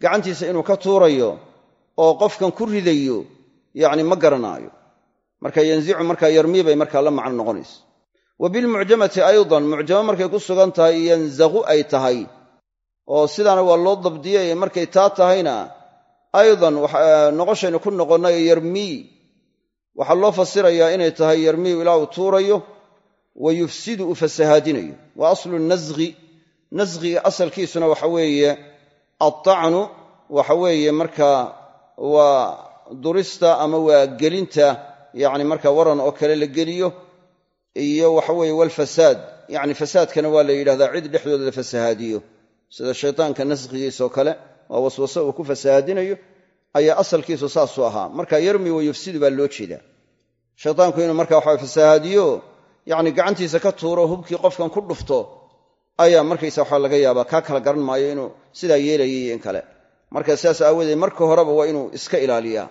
gacantiisa inuu ka tuurayo oo qofkan ku ridayo yacni ma garanaayo. Marka yanzicu markaa yarmii bay markaa la macno noqonaysa. Wa bilmucjamati aydan mucjamo markay ku sugan tahay yanzaqu ay tahay. Oo sidaana waa loo dabdiyay markay taa tahayna aydan noqoshaynu ku noqonnay yarmii waxaa loo fasirayaa inay tahay yarmiyu ilaa uu tuurayo wa yufsidu uu fasahaadinayo. Wa aslu nasqi nasqiga asalkiisuna waxa weeye aacnu waxa weeye markaa waa durista ama waa gelinta yacni marka waran oo kale la geliyo iyo waxa weeye walfasaad yacni fasaadkana waa la yidhahdaa cid dhexdooda la fasahaadiyo. Sida shaytaanka nasqigiisoo kale waa waswase uu ku fasahaadinayo ayaa asalkiisu saasuu ahaa. Marka yarmi wa yufsidu baa loo jeedaa. Shaytaanku inuu marka waxa fasahaadiyo yacni gacantiisa ka tuuro hubkii qofkan ku dhufto ayaa markaysa waxaa laga yaabaa kaa kala garan maayo inuu sidaa yeelayay in kale. Marka sidaas aawadeed marka horeba waa inuu iska ilaaliyaa.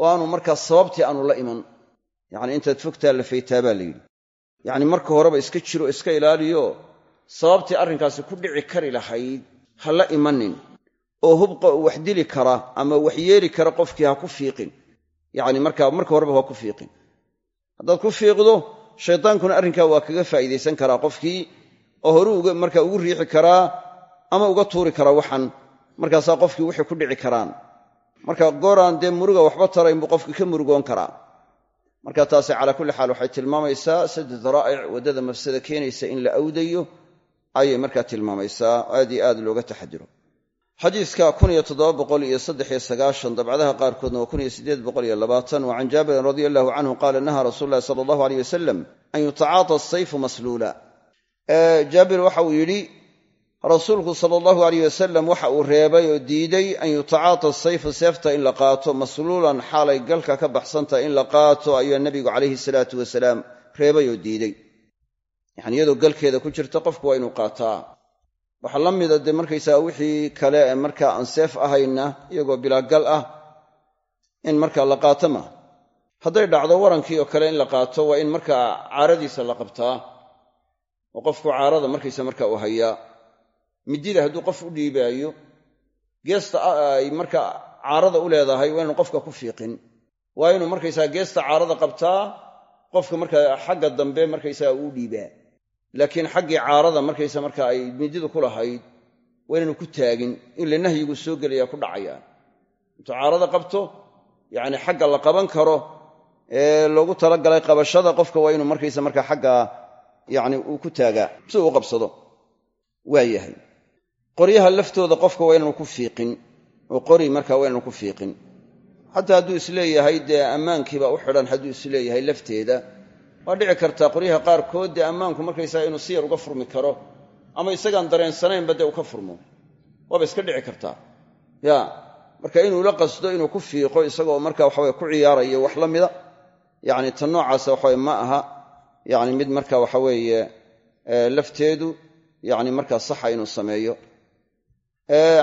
Oo aanu markaa sababtii aanu la iman. Yacni intaad fogtaa la faytaa baa la yidhi. Yacni marka horeba iska jiro iska ilaaliyo sababtii arrinkaasi ku dhici kari lahayd ha la imanin oo hubqa wax dili kara ama wax yeeli kara qofkii ha ku fiiqin. Yacni markaa marka horeba ha ku fiiqin. Haddaad ku fiiqdo shaydaankuna arrinkaa waa kaga faa'iidaysan karaa qofkii oo horu markaa ugu riixi karaa ama uga tuuri karaa waxan markaasaa qofkii wixii ku dhici karaan. Marka gooraan dee muruga waxba tarayn buu qofkii ka murugoon karaa. Marka taasi calaa kulli xaal waxay tilmaamaysaa sadid raa'ic waddada mafsada keenaysa in la awdayo ayay markaa tilmaamaysaa. Aad iyo aad looga taxadiro xadiiska dabcadaha qaarkoodna waa wa can jaabirin radi allahu canhu qaala nahaa rasuulu lahi sala allahu aleyh wasalam an yutacaata asayfu masluula. Jaabir waxa uu yidhi rasuulku sala allahu aleyh wasalam waxa uu reebay oo diiday an yutacaata sayfu seefta in la qaato masluulan xaalay galka ka baxsantahay in la qaato ayaa nebigu calayhi salaatu wasalaam reebay oo diiday. Iyadoo galkeeda ku jirta qofku waa inuu qaataa waxaa la mida dee markaysaga wixii kale ee markaa aan seef ahayna iyagoo bilaagal ah in markaa la qaato ma. Hadday dhacdo warankii oo kale in la qaato waa in markaa caaradiisa la qabtaa oo qofku caarada markaysa marka uu hayaa. Midida hadduu qof u dhiibaayo geesta ay markaa caarada u leedahay waa inu qofka ku fiiqin. Waa inuu markaysaa geesta caarada qabtaa qofka markaa xagga dambe markaysaga uu dhiibaa laakiin xaggii caarada markaysa marka ay mididu ku lahayd waa inaanu ku taagin in la nahyigu soo gelaya ku dhacayaan intuu caarada qabto yacni xagga la qaban karo ee loogu talagalay qabashada qofka waa inuu markaysa marka xagga yacni uu ku taagaa si uu qabsado. Waa qoryaha laftooda qofka waa inaanu ku fiiqin oo qori marka waa inaanu ku fiiqin. Xataa hadduu is leeyahay dee ammaankiiba u xidhan hadduu is leeyahay lafteeda waa dhici kartaa qoryaha qaarkood dee ammaanku markaysaga inuu si yar uga furmi karo ama isagaan dareensanaynba dee uu ka furmo. Waaba iska dhici kartaa. Ya marka inuu la qasdo inuu ku fiiqo isagoo marka waxaweye ku ciyaarayo wax la mida yacni tan noocaasa waxaweye ma aha. Yacni mid marka waxaweeye lafteedu yacni markaa saxa inuu sameeyo.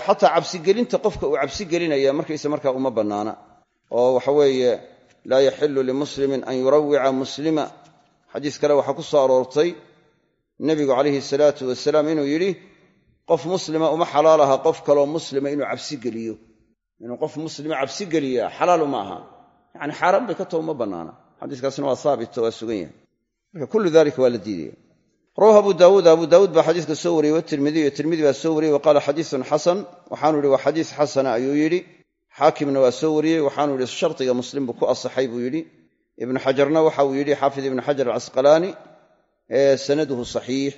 Xataa cabsigelinta qofka uu cabsi gelinaya markaysa markaa uma bannaana. Oo waxaweeye laa yaxilu limuslimin an yurawica muslima xadiis kale waxaa ku soo aroortay nebigu calayhi salaatu wasalaam inuu yidhi qof muslima uma xalaal aha qof kaloo muslima inuu cabsi geliyo. Inuu qof muslima cabsi geliyaa xalaalu ma aha. Yani xaaraan bay ka tao uma bannaana. Xadiiskaasina waa haabito waa sugan yahay. Marka kullu dalika waa la diidaya. Rawahu abu daawuud abu daawuud baa xadiiska soo wariyey watirmidiy tirmidi baa soo wariyey wa qaala xadiisun xasan. Waxaanu yidhi waa xadiis xasana ayuu yidhi. Xaakimna waa soo wariyey waxaanu yidhi muslim buu ku asaxay buu yidhi ibnu xajarna waxa uu yidhi xaafid ibnu xajar alcasqalaani sanaduhu saxiix.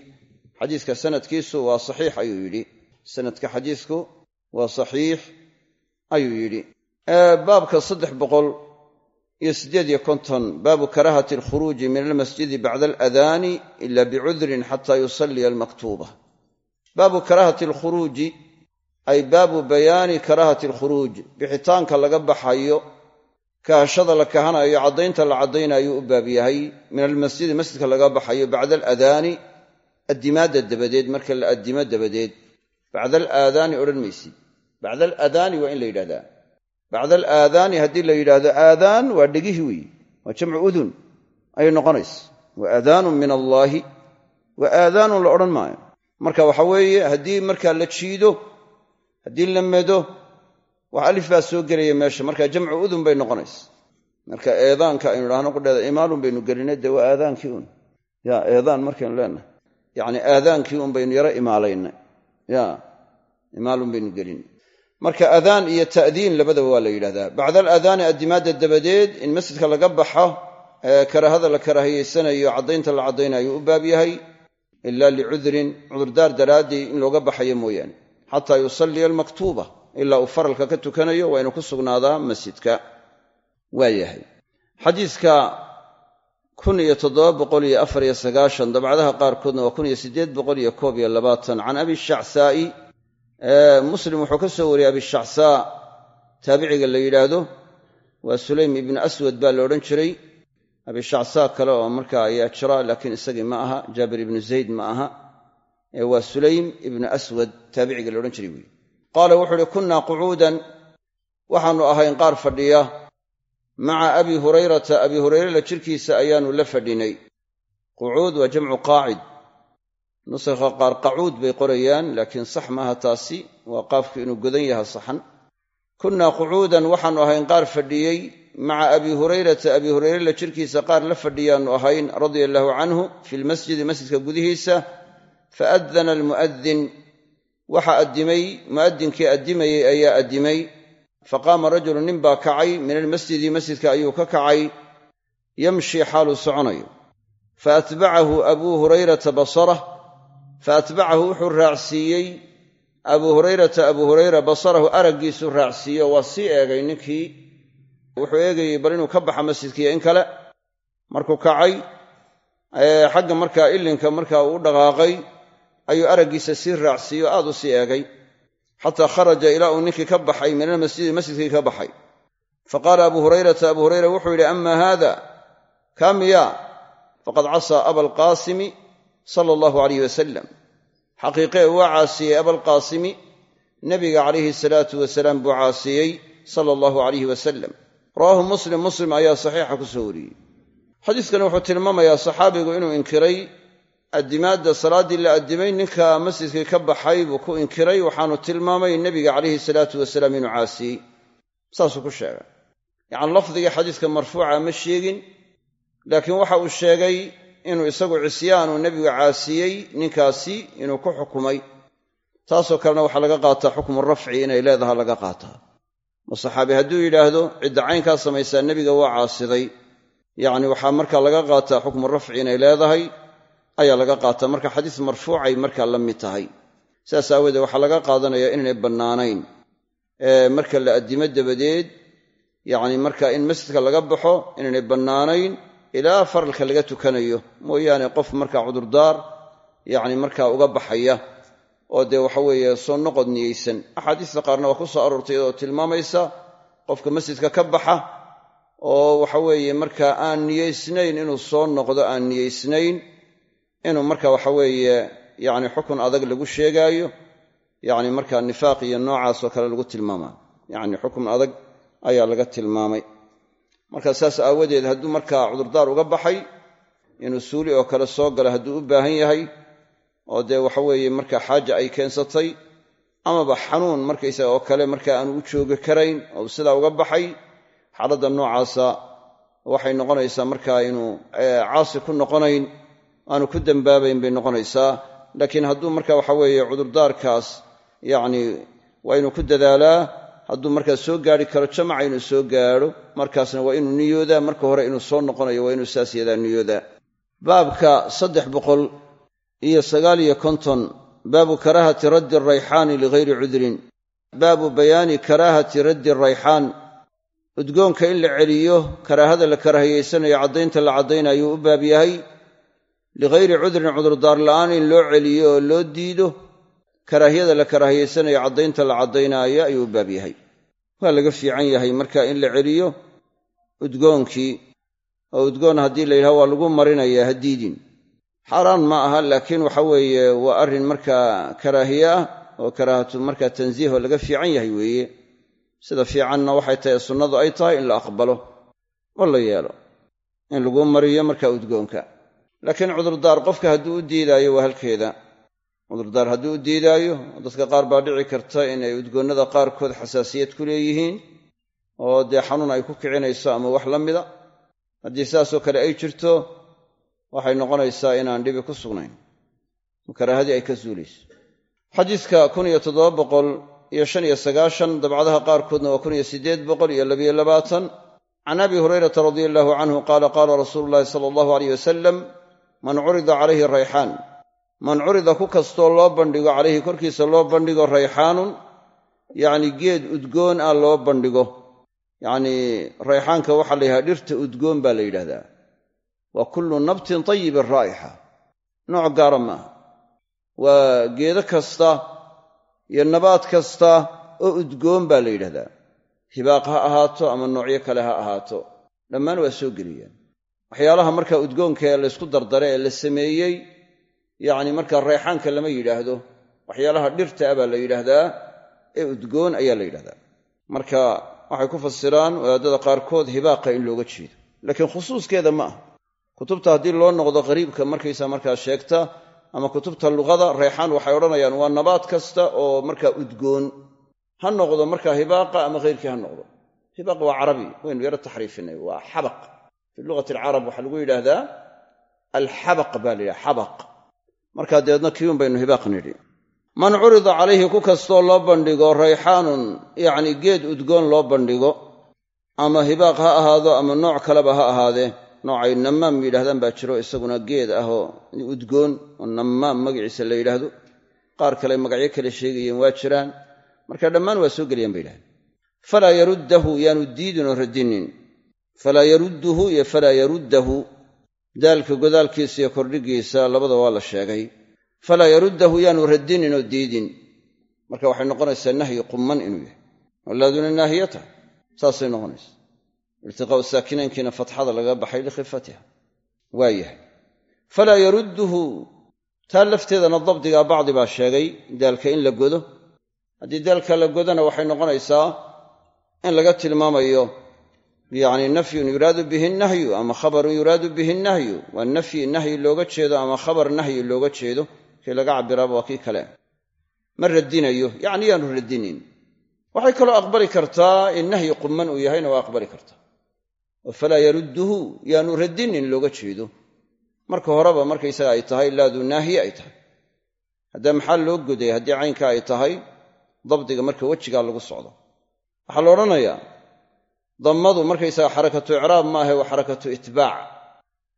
Xadiiska sanadkiisu waa saxiix ayuu yidhi. Sanadka xadiisku waa saxiix ayuu yidhi. Baabka saddex boqol iyo siddeed iyo konton baabu karaahati alkhuruuji min almasjidi bacda aladaani ila bicudrin xata yusalliya almaktuuba. Baabu karaahati alkhuruuji ay baabu bayaani karaahati alkhuruuj bixitaanka laga baxayo kahashada la kahanayo caddaynta la caddaynayo u baab yahay. Min almasjidi masjidka laga baxayo bacda aladaani addimaadda dabadeed marka la addimo dabadeed bacda alaadaani odhan maysid. Bacda aladaani waa in la yidhahdaa. Bacda alaadaani haddii la yidhaahdo aadaan waa dhegihii weeye waa jamcu udun ayay noqonaysa wa aadaanun min allaahi wa aadaanun la odhan maayo. Marka waxa weeye haddii markaa la jiido haddii la medo wax alif baa soo gelaya meesha. Marka jamcu udun bay noqonaysa. Marka eedaanka aynu idhahno qudheeda imaalun baynu gelinay dee waa aadaankii un ya eedaan markaynu leenahay. Yacni aadaankii un baynu yaro imaalaynay. Ya imaalun baynu gelinay marka adaan iyo ta'diin labadaba waa la yidhahdaa bacda alaadaani addimaadda dabadeed in masjidka laga baxo karaahada la karaahiyeysanayo caddaynta la caddaynayo u baab yahay ila licudrin cudurdaar daraaddii in looga baxayo mooyaane. Xataa yusalliya almaktuuba ilaa uu faralka ka tukanayo waa inu ku sugnaadaa masjidka waa yahay xadiiska kun iyo toddoba boqol iyo afar iyo sagaashan dabcadaha qaarkoodna waa kun iyo siddeed boqol iyo koob iyo labaatan. Can abi shacsaai muslim wuxuu ka soo wariyey abishacsaa taabiciga la yidhaahdo waa sulaym ibnu aswad baa la odhan jiray. Abishacsaa kale oo markaa ayaa jira laakiin isagii ma aha jaabir ibnu zayd ma aha ee waa sulaym ibnu aswad taabiciga la odhan jiray weeye qaala wuxuu uhi kunnaa qucuudan waxaannu ahayn qaar fadhiya. Maca abi hurayrata abi hurayrala jirkiisa ayaannu la fadhinay. Qucuud waa jamcu qaacid. Nusakha qaar qacuud bay qorayaan laakiin sax maaha taasi. Waa qaafku inuu godan yaha saxan. Kunnaa qucuudan waxaannu ahayn qaar fadhiyey maca abi hurayrata abi hurayrala jirkiisa qaar la fadhiyaannu ahayn radia allaahu canhu fi lmasjidi masjidka gudihiisa. Faadana almu'adin waxa addimay mu'adinkii addimayey ayaa addimay. Faqaama rajulu nin baa kacay min almasjidi masjidka ayuu ka kacay. Yamshi xaaluu soconayo. Faatbacahu abuu hurayrata basarah faatbacahu wuxuu raacsiiyey. Abuu hurayrata abuu hurayra basarahu araggiisuu raacsiiyo waa sii eegay ninkii. Wuxuu eegayey bal inuu ka baxa masjidkiiyo in kale. Markuu kacay xagga markaa ilinka markaa uu u dhaqaaqay ayuu araggiisa sii raacsiiyo aad u sii eegay. Xataa kharaja ilaa uu ninkii ka baxay min almasjidi masjidkii ka baxay. Fa qaala abuu hurayrata abuu hurayra wuxuu yidhi ama haada kaa miyaa? Faqad casaa abalqaasimi sala allahu alayh wasalam xaqiiqee waa caasiyey abalqaasimi nebiga calayhi salaatu wasalaam buu caasiyey sala allahu alayh wasalam rawaahu muslim muslim ayaa saxiixa ku soo wariyey. Xadiiskani wuxuu tilmaamayaa saxaabigu inuu inkiray addimaadda salaaddii la addimay ninka masjidkii ka baxay buu ku inkiray waxaanu tilmaamay nebiga calayhi salaatu wasalaam inuu caasiyey saasuu ku sheegay. Yacani lafdigii xadiiska marfuuca ma sheegin laakiin waxa uu sheegay inuu isagu cisyaanu nebigu caasiyey ninkaasi inuu ku xukumay. Taasoo kalena waxaa laga qaataa xukmu rafci inay leedaha laga qaataa. Ma saxaabi hadduu yidhaahdo cidda caynkaa samaysaa nebiga waa caasiday. Yacni waxaa markaa laga qaataa xukmu rafci inay leedahay ayaa laga qaataa marka xadiis marfuucay markaa la mid tahay. Sidaas aawoodee waxaa laga qaadanayaa inaynay bannaanayn. Marka la addimo dabadeed yacni marka in masjidka laga baxo inaynay bannaanayn ilaa faralka laga tukanayo. Mooyaane qof markaa cudurdaar yacni markaa uga baxaya oo dee waxa weeye soo noqod niyeysan. Axaadiista qaarna waa ku soo aroortay iyadoo tilmaamaysa qofka masjidka ka baxa oo waxa weeye markaa aan niyeysnayn inuu soo noqdo aan niyeysnayn inuu marka waxa weeye yacni xukun adag lagu sheegaayo yacni markaa nifaaq iyo noocaasoo kale lagu tilmaama yacni xukun adag ayaa laga tilmaamay. Marka saas aawadeed hadduu markaa cudurdaar uga baxay inuu suuli oo kale soo galo hadduu u baahan yahay oo dee waxa weeye markaa xaaja ay keensatay amaba xanuun markaysaga oo kale markaa aanu u joogi karayn oo sidaa uga baxay xaaladda noocaasa waxay noqonaysaa markaa inuu caasi ku noqonayn aanu ku dembaabayn bay noqonaysaa. Laakiin hadduu marka waxa weeye cudurdaarkaas yacni waa inuu ku dadaalaa hadduu markaa soo gaari karo jamaca inuu soo gaadho markaasna waa inuu niyoodaa marka hore inuu soo noqonayo waa inuu saas yadaa niyoodaa. Baabka saddex boqol iyo sagaal iyo konton baabu karaahati raddi arayxaani ligayri cudrin. Baabu bayaani karaahati raddi arayxaan udgoonka in la celiyo karaahada la karaahiyeysanaya caddaynta la caddaynaayuu u baab yahay ligayri cudrin cudurdaar la'aan in loo celiyo oo loo diido karaahiyada la karaahiyeysanayo caddaynta la caddaynaayo ayuu baab yahay. Waa laga fiican yahay marka in la celiyo udgoonkii oo udgoon haddii la yidhaha waa lagu marinayaa ha diidin. Xaaraan ma aha laakiin waxa weeye waa arrin markaa karaahiye ah oo karaahatu markaa tansiih oo laga fiican yahay weeye. Sida fiicanna waxay tahay sunnadu ay tahay in la aqbalo oo la yeelo in lagu mariyo markaa udgoonka laakiin cudurdaar qofka hadduu u diidaayo waa halkeeda. Cudurdaar hadduu u diidaayo dadka qaar baa dhici karta inay udgoonnada qaarkood xasaasiyad ku leeyihiin oo dee xanuun ay ku kicinayso ama wax la mida. Haddii sidaasoo kale ay jirto waxay noqonaysaa inaan dhibi ku sugnayn. Karaahadii ay ka zuulayso. Xadiidka kun iyo toddoba boqol iyo shan iyo sagaashan dabcadaha qaarkoodna waa kun iyo siddeed boqol iyo labiyo labaatan. Can abi hurayrata radia allahu canhu qaala qaala rasuulu llahi sala allahu aleyh wasalam man curida calayhi rayxaan. Man curida ku kastoo loo bandhigo calayhi korkiisa loo bandhigo rayxaanun yacni geed udgoon ah loo bandhigo. Yacnii rayxaanka waxaa la yidhaha dhirta udgoon baa la yidhahdaa waa kullu nabtin tayibi raa'ixa. Nooc gaara maaha waa geedo kasta iyo nabaad kasta oo udgoon baa la yidhahdaa hibaaq ha ahaato ama noocyo kale ha ahaato. Dhammaan waa soo geliyaan waxyaalaha markaa udgoonka ee laysku dardare ee la sameeyey yacni markaa rayxaanka lama yidhaahdo waxyaalaha dhirta ah baa la yidhaahdaa ee udgoon ayaa la yidhahdaa marka waxay ku fasiraan wadaadada qaarkood hibaaqa in looga jeedo. Laakiin khusuuskeeda ma ah kutubta haddii loo noqdo qariibka markaysa markaa sheegta ama kutubta luqada rayxaan waxay odhanayaan waa nabaad kasta oo markaa udgoon. Ha noqdo markaa hibaaqa ama khayrkii ha noqdo. Hibaaq waa carabi waynu yaro taxriifinay waa xabaq fii luqati alcarab waxaa lagu yidhaahdaa alxabaq baa la yidhaha xabaq markaa dabeedna kiiun baynu hibaaq nidhi. Man curida calayhi ku kastoo loo bandhigo rayxaanun yacni geed udgoon loo bandhigo ama hibaaq ha ahaado ama nooc kaleba ha ahaadee noocay nammaam yidhahdaan baa jiro isaguna geed ah oo udgoon oo nammaam magaciisa la yidhaahdo. Qaar kale magacyo kale sheegayeen waa jiraan. Marka dhammaan waa soo gelayaan bay yidhahdeen. Falaa yaruddahu yaanu diidin oo radinin falaa yarudduhu iyo falaa yaruddahu. Daalka godaalkiisa iyo kordhigiisa labada waa la sheegay. Falaa yaruddahu yaanu radinin oo diidin. Marka waxay noqonaysaa nahyi qumman inuu yahay. Walaaduna naahiya saasay noqonaysa iltiqaa'u saakinaynkiina fatxada laga baxay likhifatiha waa yahay. Falaa yarudduhu. Taa lafteedana dabdigaa bacdi baa sheegay daalka in la godo. Haddii daalka la godona waxay noqonaysaa in laga tilmaamayo yacni nafyun yuraadu bihi nahyu ama khabarun yuraadu bihi nahyu. Waa nafyi nahyi looga jeedo ama khabar nahyi looga jeedo. Kii laga cabiraaba waa kii kale. Ma radinayo yacni yaanu radinin waxay kaloo aqbali kartaa in nahyi qumman uu yahayna waa aqbali kartaa. Oo falaa yarudduhu. Yaanu radinin looga jeedo. Marka horeba markaysaga ay tahay laadu naahiye ay tahay. Haddee maxaa loo goday haddii caynka ay tahay dabdiga marka wejigaa lagu socdo. Waxaa la odhanayaa dammadu markaysaga xarakatu icraab maahe waa xarakatu itbaac.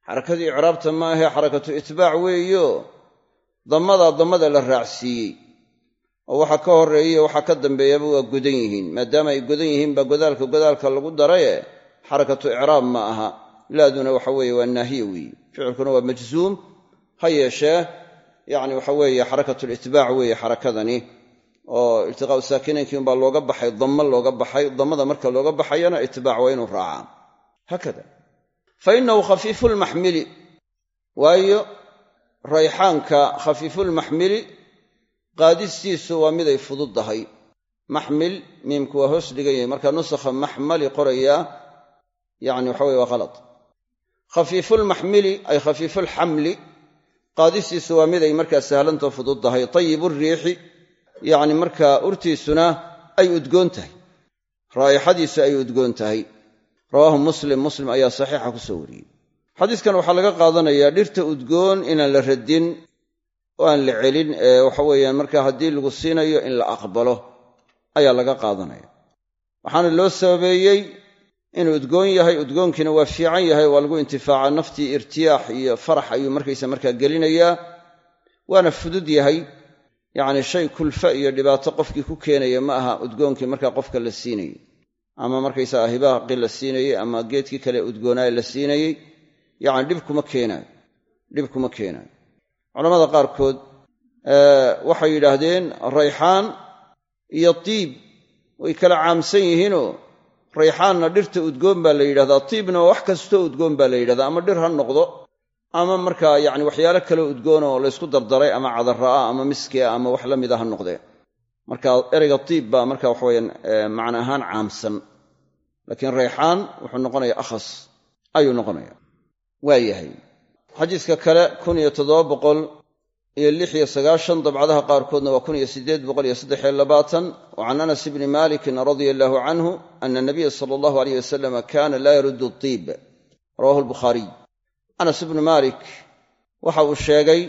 Xarakadii icraabta maahe xarakatu itbaac weeyo. Dammadaa dammada la raacsiiyey. Oo waxa ka horreeye waxa ka dambeeyaba waa godan yihiin. Maadaama ay godan yihiin baa godaalka godaalka lagu daraye xarakatu icraab ma aha. Laaduna waxa weeye waa naahiye weeye. Ficilkuna waa majzuum ha yeeshee. Yacni waxa weeye xarakatulitbaac weeye xarakadani oo iltiqaa'u saakinaynki unbaa looga baxay dammo looga baxay dammada marka looga baxayana itbaac waa inuu raacaa. Haakada fa innahu khafiifulmaxmili waayo rayxaanka khafiifulmaxmili qaadistiisu waa miday fududdahay maxmil miimku waa hoos dhigan yahay marka nusakha maxmali qorayaa yacni waxa weye waa khalad. Khafiifulmaxmili ay khafiifulxamli qaadistiisu waa miday markaa sahlantoo fududdahay tayiburiixi yacni markaa urtiisuna ay udgoon tahay. Raa'ixadiisu ay udgoon tahay. Rawaahu muslim muslim ayaa saxiixa ku soo wariyey. Xadiiskan waxaa laga qaadanayaa dhirta udgoon inaan la radin oo aan la celin ee waxa weeyaan markaa haddii lagu siinayo in la aqbalo ayaa laga qaadanaya. Waxaana loo sababeeyey inuu udgoon yahay udgoonkiina waa fiican yahay waa lagu intifaaca naftii irtiyaax iyo farax ayuu markaysa markaa gelinayaa waana fudud yahay yacni shay kulfa iyo dhibaato qofkii ku keenaya ma aha udgoonkii markaa qofka la siinayey. Ama markaysaga hibaaqii la siinayey ama geedkii kale udgoonaaye la siinayey yacni dhib kuma keenaayo dhib kuma keenaayo culamada qaarkood waxay yidhaahdeen rayxaan iyo tiib way kala caamsan yihiinoo rayxaanna dhirta udgoon baa la yidhahdaa tiibna wax kastoo udgoon baa la yidhahdaa ama dhir ha noqdo ama markaa yacni waxyaalo kaleo udgoon oo laysku dardaray ama cadarra'a ama miski ah ama wax la mida ha noqdee. Marka ereyga tiib baa marka waxaweyaan macna ahaan caamsan. Laakiin rayxaan wuxuu noqonaya akhas ayuu noqonaya waa yahay. Kale kun iyo toddoba boqol iyo lix iyo sagaashan dabcadaha qaarkoodna waa kun iyo siddeed boqol iyo saddexiyo labaatan wa anas ibni malikin radia allaahu canhu ana nabiya sala allahu aleyh wasalam kana laa yaruddu tiib. Rawahu albukhaariy anas ibnu malik waxa uu sheegay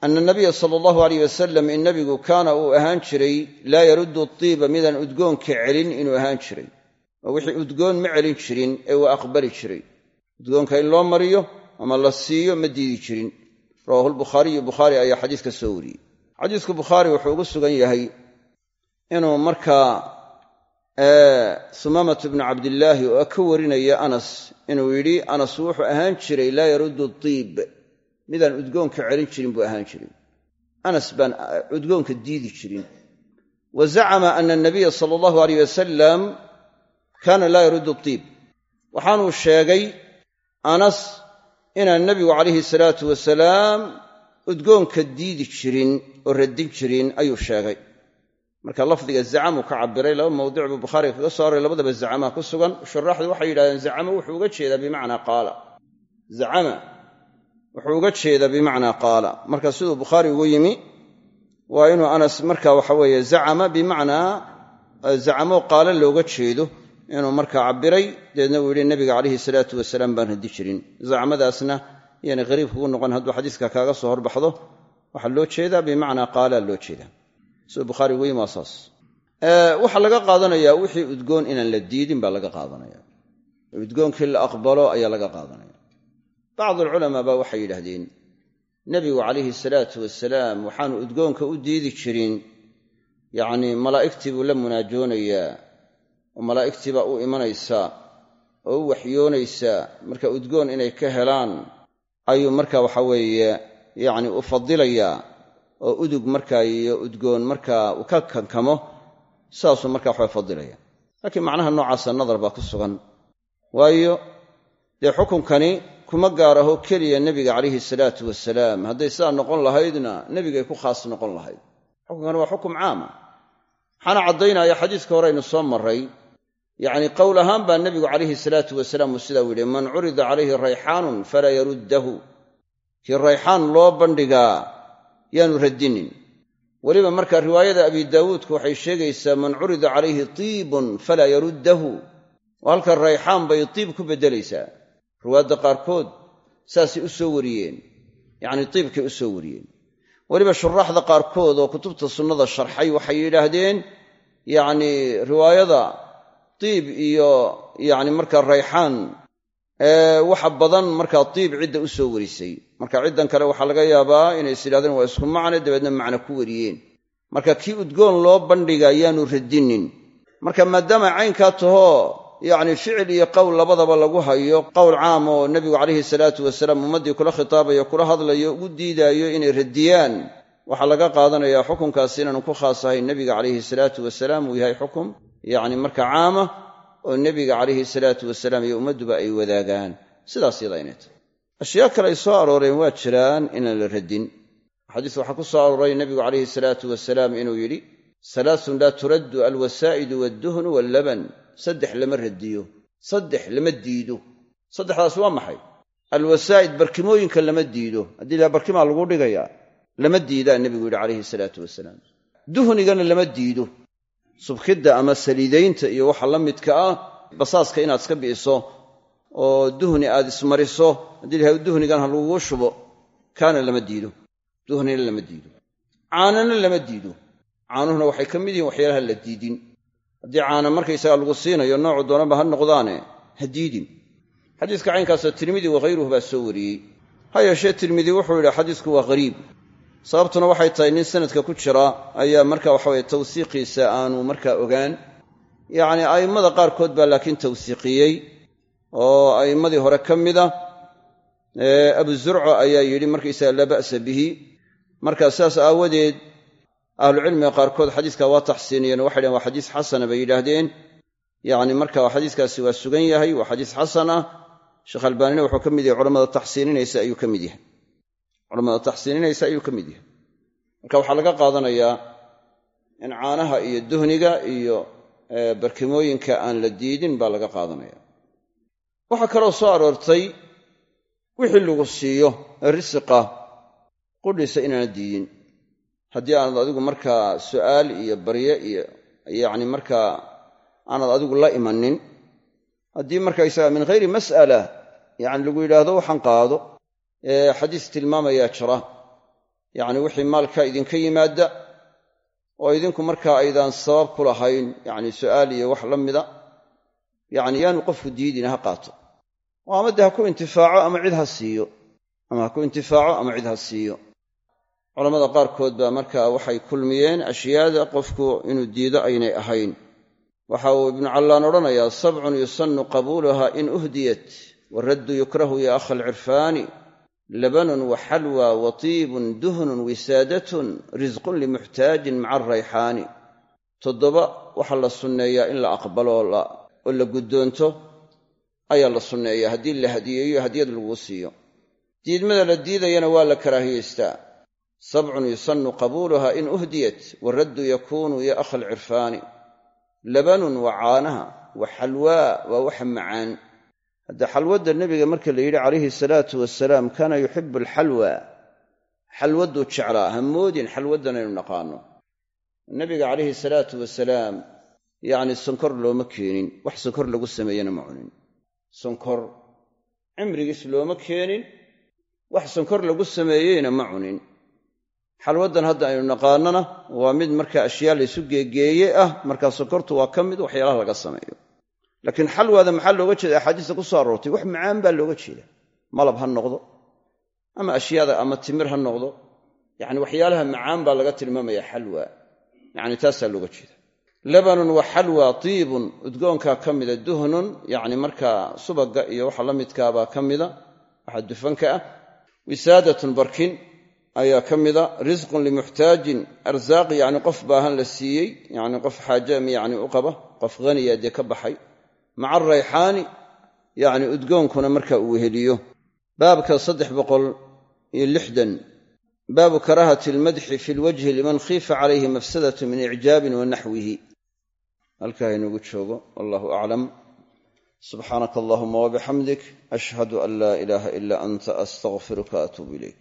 ana nabiya sala allahu aleyh wasalam in nebigu kaana uu ahaan jiray laa yaruddu tiiba midaan udgoonka celin inuu ahaan jiray. Oo wixii udgoon ma celin jirin ee uu aqbali jiray. Udgoonka in loo mariyo ama la siiyo ma diidi jirin. Rawahu lbukhaariyu bukhaari ayaa xadiiska soo wariyey. Xadiisku bukhaari wuxuu ugu sugan yahay inuu markaa sumaamatu bnu cabdillaahi oo ka warinaya anas inuu yidhi anas wuxuu ahaan jiray laa yaruddu tiib. Midaan udgoonka celin jirin buu ahaan jiray. Anas baan udgoonka diidi jirin. Wa zacama ana anabiya sala allahu aleyh wasalam kaana laa yaruddu tiib. Waxaanuu sheegay anas inaan nebigu calayhi salaatu wasalaam udgoonka diidi jirin oo radin jirin ayuu sheegay marka lafdiga zacamuu ka cabiray laba mawdic buu bukhaariga kaga soo aroray labadaba zacamaha ku sugan. Shuraaxdu waxay yidhahdeen zacama wuxuu uga jeedaa bimacnaa qaala. Zacama wuxuu uga jeedaa bimacnaa qaala. Marka siduu bukhaari ugu yimi waa inuu anas marka waxa weeye zacama bimacnaa zacamo qaala looga jeedo inuu markaa cabiray dabeedna uu yidhi nabiga calayhi salaatu wasalaam baan radi jirin. Zacmadaasna yani hariib kugu noqon hadduu xadiiska kaaga soo horbaxdo waxaa loo jeedaa bimacnaa qaalaa loo jeedaa siduu bukhaari waa saas waxaa laga qaadanayaa wixii udgoon inaan la diidin baa laga qaadanaya. Udgoonkii la aqbalo ayaa laga qaadanaya. Bacdu alculamaa baa waxay yidhaahdeen nebigu calayhi salaatu wasalaam waxaanu udgoonka u diidi jirin. Yacnii malaa'igtii buu la munaajoonayaa oo malaa'igtii baa u imanaysaa oo u waxyoonaysaa marka udgoon inay ka helaan ayuu marka waxa weeye yacni u fadilayaa oo udug markaa iyo udgoon markaa uu ka kankamo saasuu marka waxaa fadilaya. Laakiin macnaha noocaasa nadar baa ku sugan. Waayo dee xukunkani kuma gaaraho keliya nebiga calayhi salaatu wasalaam hadday sidaa noqon lahaydna nebigay ku khaas noqon lahayd. Xukunkani waa xukum caama waxaana caddaynaya xadiiska hore aynu soo marray. Yacni qowl ahaan baa nebigu calayhi salaatu wasalaam uu sidaa u man curida calayhi rayxaanun falaa yaruddahu. Kii rayxaan loo bandhigaa yaanu radinin weliba marka riwaayada abi daawuudku waxay sheegaysaa man curida calayhi tiibun falaa yaruddahu. Oo halka rayxaan bay tiib ku beddelaysaa. Riwaayadda qaarkood saasay u soo wariyeen yacni tiibkay u soo wariyeen. Weliba shuraaxda qaarkood oo kutubta sunnada sharxay waxay yidhaahdeen yacni riwaayada tiib iyo yacni markaa rayxaan waxa badan markaa tiib cidda u soo warisay marka ciddan kale waxaa laga yaabaa inay is yidhahdeen waa isku macne dabeedna macno ku wariyeen. Marka kii udgoon loo bandhiga yaanu radinin marka maadaama caynkaa tahoo yacni ficil iyo qowl labadaba lagu hayo qowl caam oo nebigu calayhi salaatu wasalaam ummaddii kula khitaabayo kula hadlayo ugu diidaayo inay radiyaan waxaa laga qaadanayaa xukunkaasi inaanu ku khaas ahayn nebiga calayhi salaatu wasalaam. Uu yahay xukum yacni marka caama oo nebiga calayhi salaatu wasalaam iyo ummadduba ay wadaagaan. Sidaas yada inay tahay ashyaa kale ay soo arooreen waa jiraan inaan la radin xadiis waxaa ku soo arooray nebigu calayhi salaatu wasalaam inuu yidhi salaasun laa turaddu alwasaa'idu waadduhnu wallaban. Saddex lama radiyo saddex lama diido. Saddexdaas waa maxay? Alwasaa'id barkimooyinka lama diido. Haddii la barkimaa lagu dhigayaa lama diidaa nebigu yidhi calayhi salaatu wasalaam duhnigana lama diido. Subkidda ama saliidaynta iyo waxa la midka ah basaaska inaad iska bi'iso oo duhni aad ismariso haddii laha duhnigan ha lagugu shubo kaana lama diido. Duhnina lama diido. Caanana lama diido. Caanuhuna waxay ka mid yihiin waxyaalaha la diidin. Haddii caana markaysaga lagu siinayo noocu doonaba ha noqdaane ha diidin. Xadiiska caynkaasoo tirmidi wakhayruhu baa soo wariyey. Ha yeeshee tirmidi wuxuu yidhi xadiisku waa ghariib. Sababtuna waxay tahay nin sanadka ku jira ayaa marka waxaweye tawsiiqiisa aanu markaa ogaan. Yacni a'immada qaarkood baa laakiin tawsiiqiyey oo a'immadii hore ka mida abu zurco ayaa yidhi markaysaga laa ba'sa bihi. Marka sidaas aawadeed ahlucilmiga qaarkood xadiiska waa taxsiiniyeen waxay dhaheen waa xadiis xasana bay yidhaahdeen. Yacni marka xadiiskaasi waa sugan yahay waa xadiis xasan ah sheekh albaanina wuxuu ka mid yahay culamada ayuu ka mid yahay. Taxsiininaysa ayuu ka mid yahay. Marka waxaa laga qaadanayaa in caanaha iyo duhniga iyo barkimooyinka aan la diidin baa laga qaadanaya waxaa kaloo soo aroortay wixii lagu siiyo risiqa qudhiisa inaana diidin. Haddii aanad adigu markaa su'aal iyo barye iyo yacni markaa aanad adigu la imanin haddii markaysaga min hayri mas'ala yacni lagu yidhaahdo waxaan qaado ee xadiis tilmaamayaa jira. Yacni wixii maalka idinka yimaadda oo idinku markaa aydaan sabab ku lahayn yacni su'aal iyo wax la mida yacni yaanu qofku diidina ha qaato oo ama ha ku intifaaco ama cid ha siiyo ama ha ku intifaaco ama cid ha siiyo. Culamada qaarkood baa markaa waxay kulmiyeen ashyaada qofku inuu diido aynay ahayn. Waxa uu ibnu callaan odhanayaa sabcun yusannu qabuuluha in uhdiyat waraddu yukrahu ya akha alcirfaani labanun wa xalwa wa tiibun duhnun wisaadatun risqun limuxtaajin maca arayxaani toddoba waxaa la sunneeyaa in la aqbalo oo la guddoonto ayaa la sunneeyaa haddii la hadiyeeyo hadiyad laguu siiyo. Diidmada la diidayana waa la karaahiyaystaa sabcun yusanu qabuuluha in uhdiyat waraddu yakuunu ya akha alcirfaani labanun waa caanaha wa xalwaa waa waxa macaan. Hadda xalwadda nebiga marka la yidhi calayhi salaatu wasalaam kaana yuxibu alxalwa. Xalwadduu jeclaa hamoodin xalwaddan aynu naqaano. Nebiga calayhi salaatu wasalaam yacni sonkor looma keenin wax sonkor lagu sameeyena ma cunin sonkor. Cimrigiis looma keenin. Wax sonkor lagu sameeyeyna ma cunin. Xalwaddan hadda aynu naqaanona waa mid marka ashyaa laysu geegeeye ah markaa sonkortu waa ka mid waxyaalaha laga sameeyo. Laakiin xalwaada maxaa looga jeeda axaadiista ku soo aroortay wax macaan baa looga jeeda malab ha noqdo ama ashyaada ama timir ha noqdo. Yacni waxyaalaha macaan baa laga tilmaamaya xalwa. Yacni taasaa looga jeeda labanun wa xalwa tiibun udgoonkaa ka mida duhnun yacni markaa subaga iyo waxa la midkaabaa ka mida waxa dufanka ah. Wisaadatun barkin ayaa ka mida risqun limuxtaajin arsaaq yacni qof baahan la siiyey yacni qof xaaje yacni u qaba qof haniya dee ka baxay. Maca arayxaani yacni udgoonkuna marka uu weheliyo baabka saddex boqol iyo lixdan baabu karaahati almadxi fi lwajhi liman khiifa calayhi mafsadatu min icjaabin wa naxwihi. Halkaa inoogu joogo wallahu aclam subxaanaka allahuma wabixamdik ashhadu an laa ilaaha ila anta astaqfiruka atuubu ilayk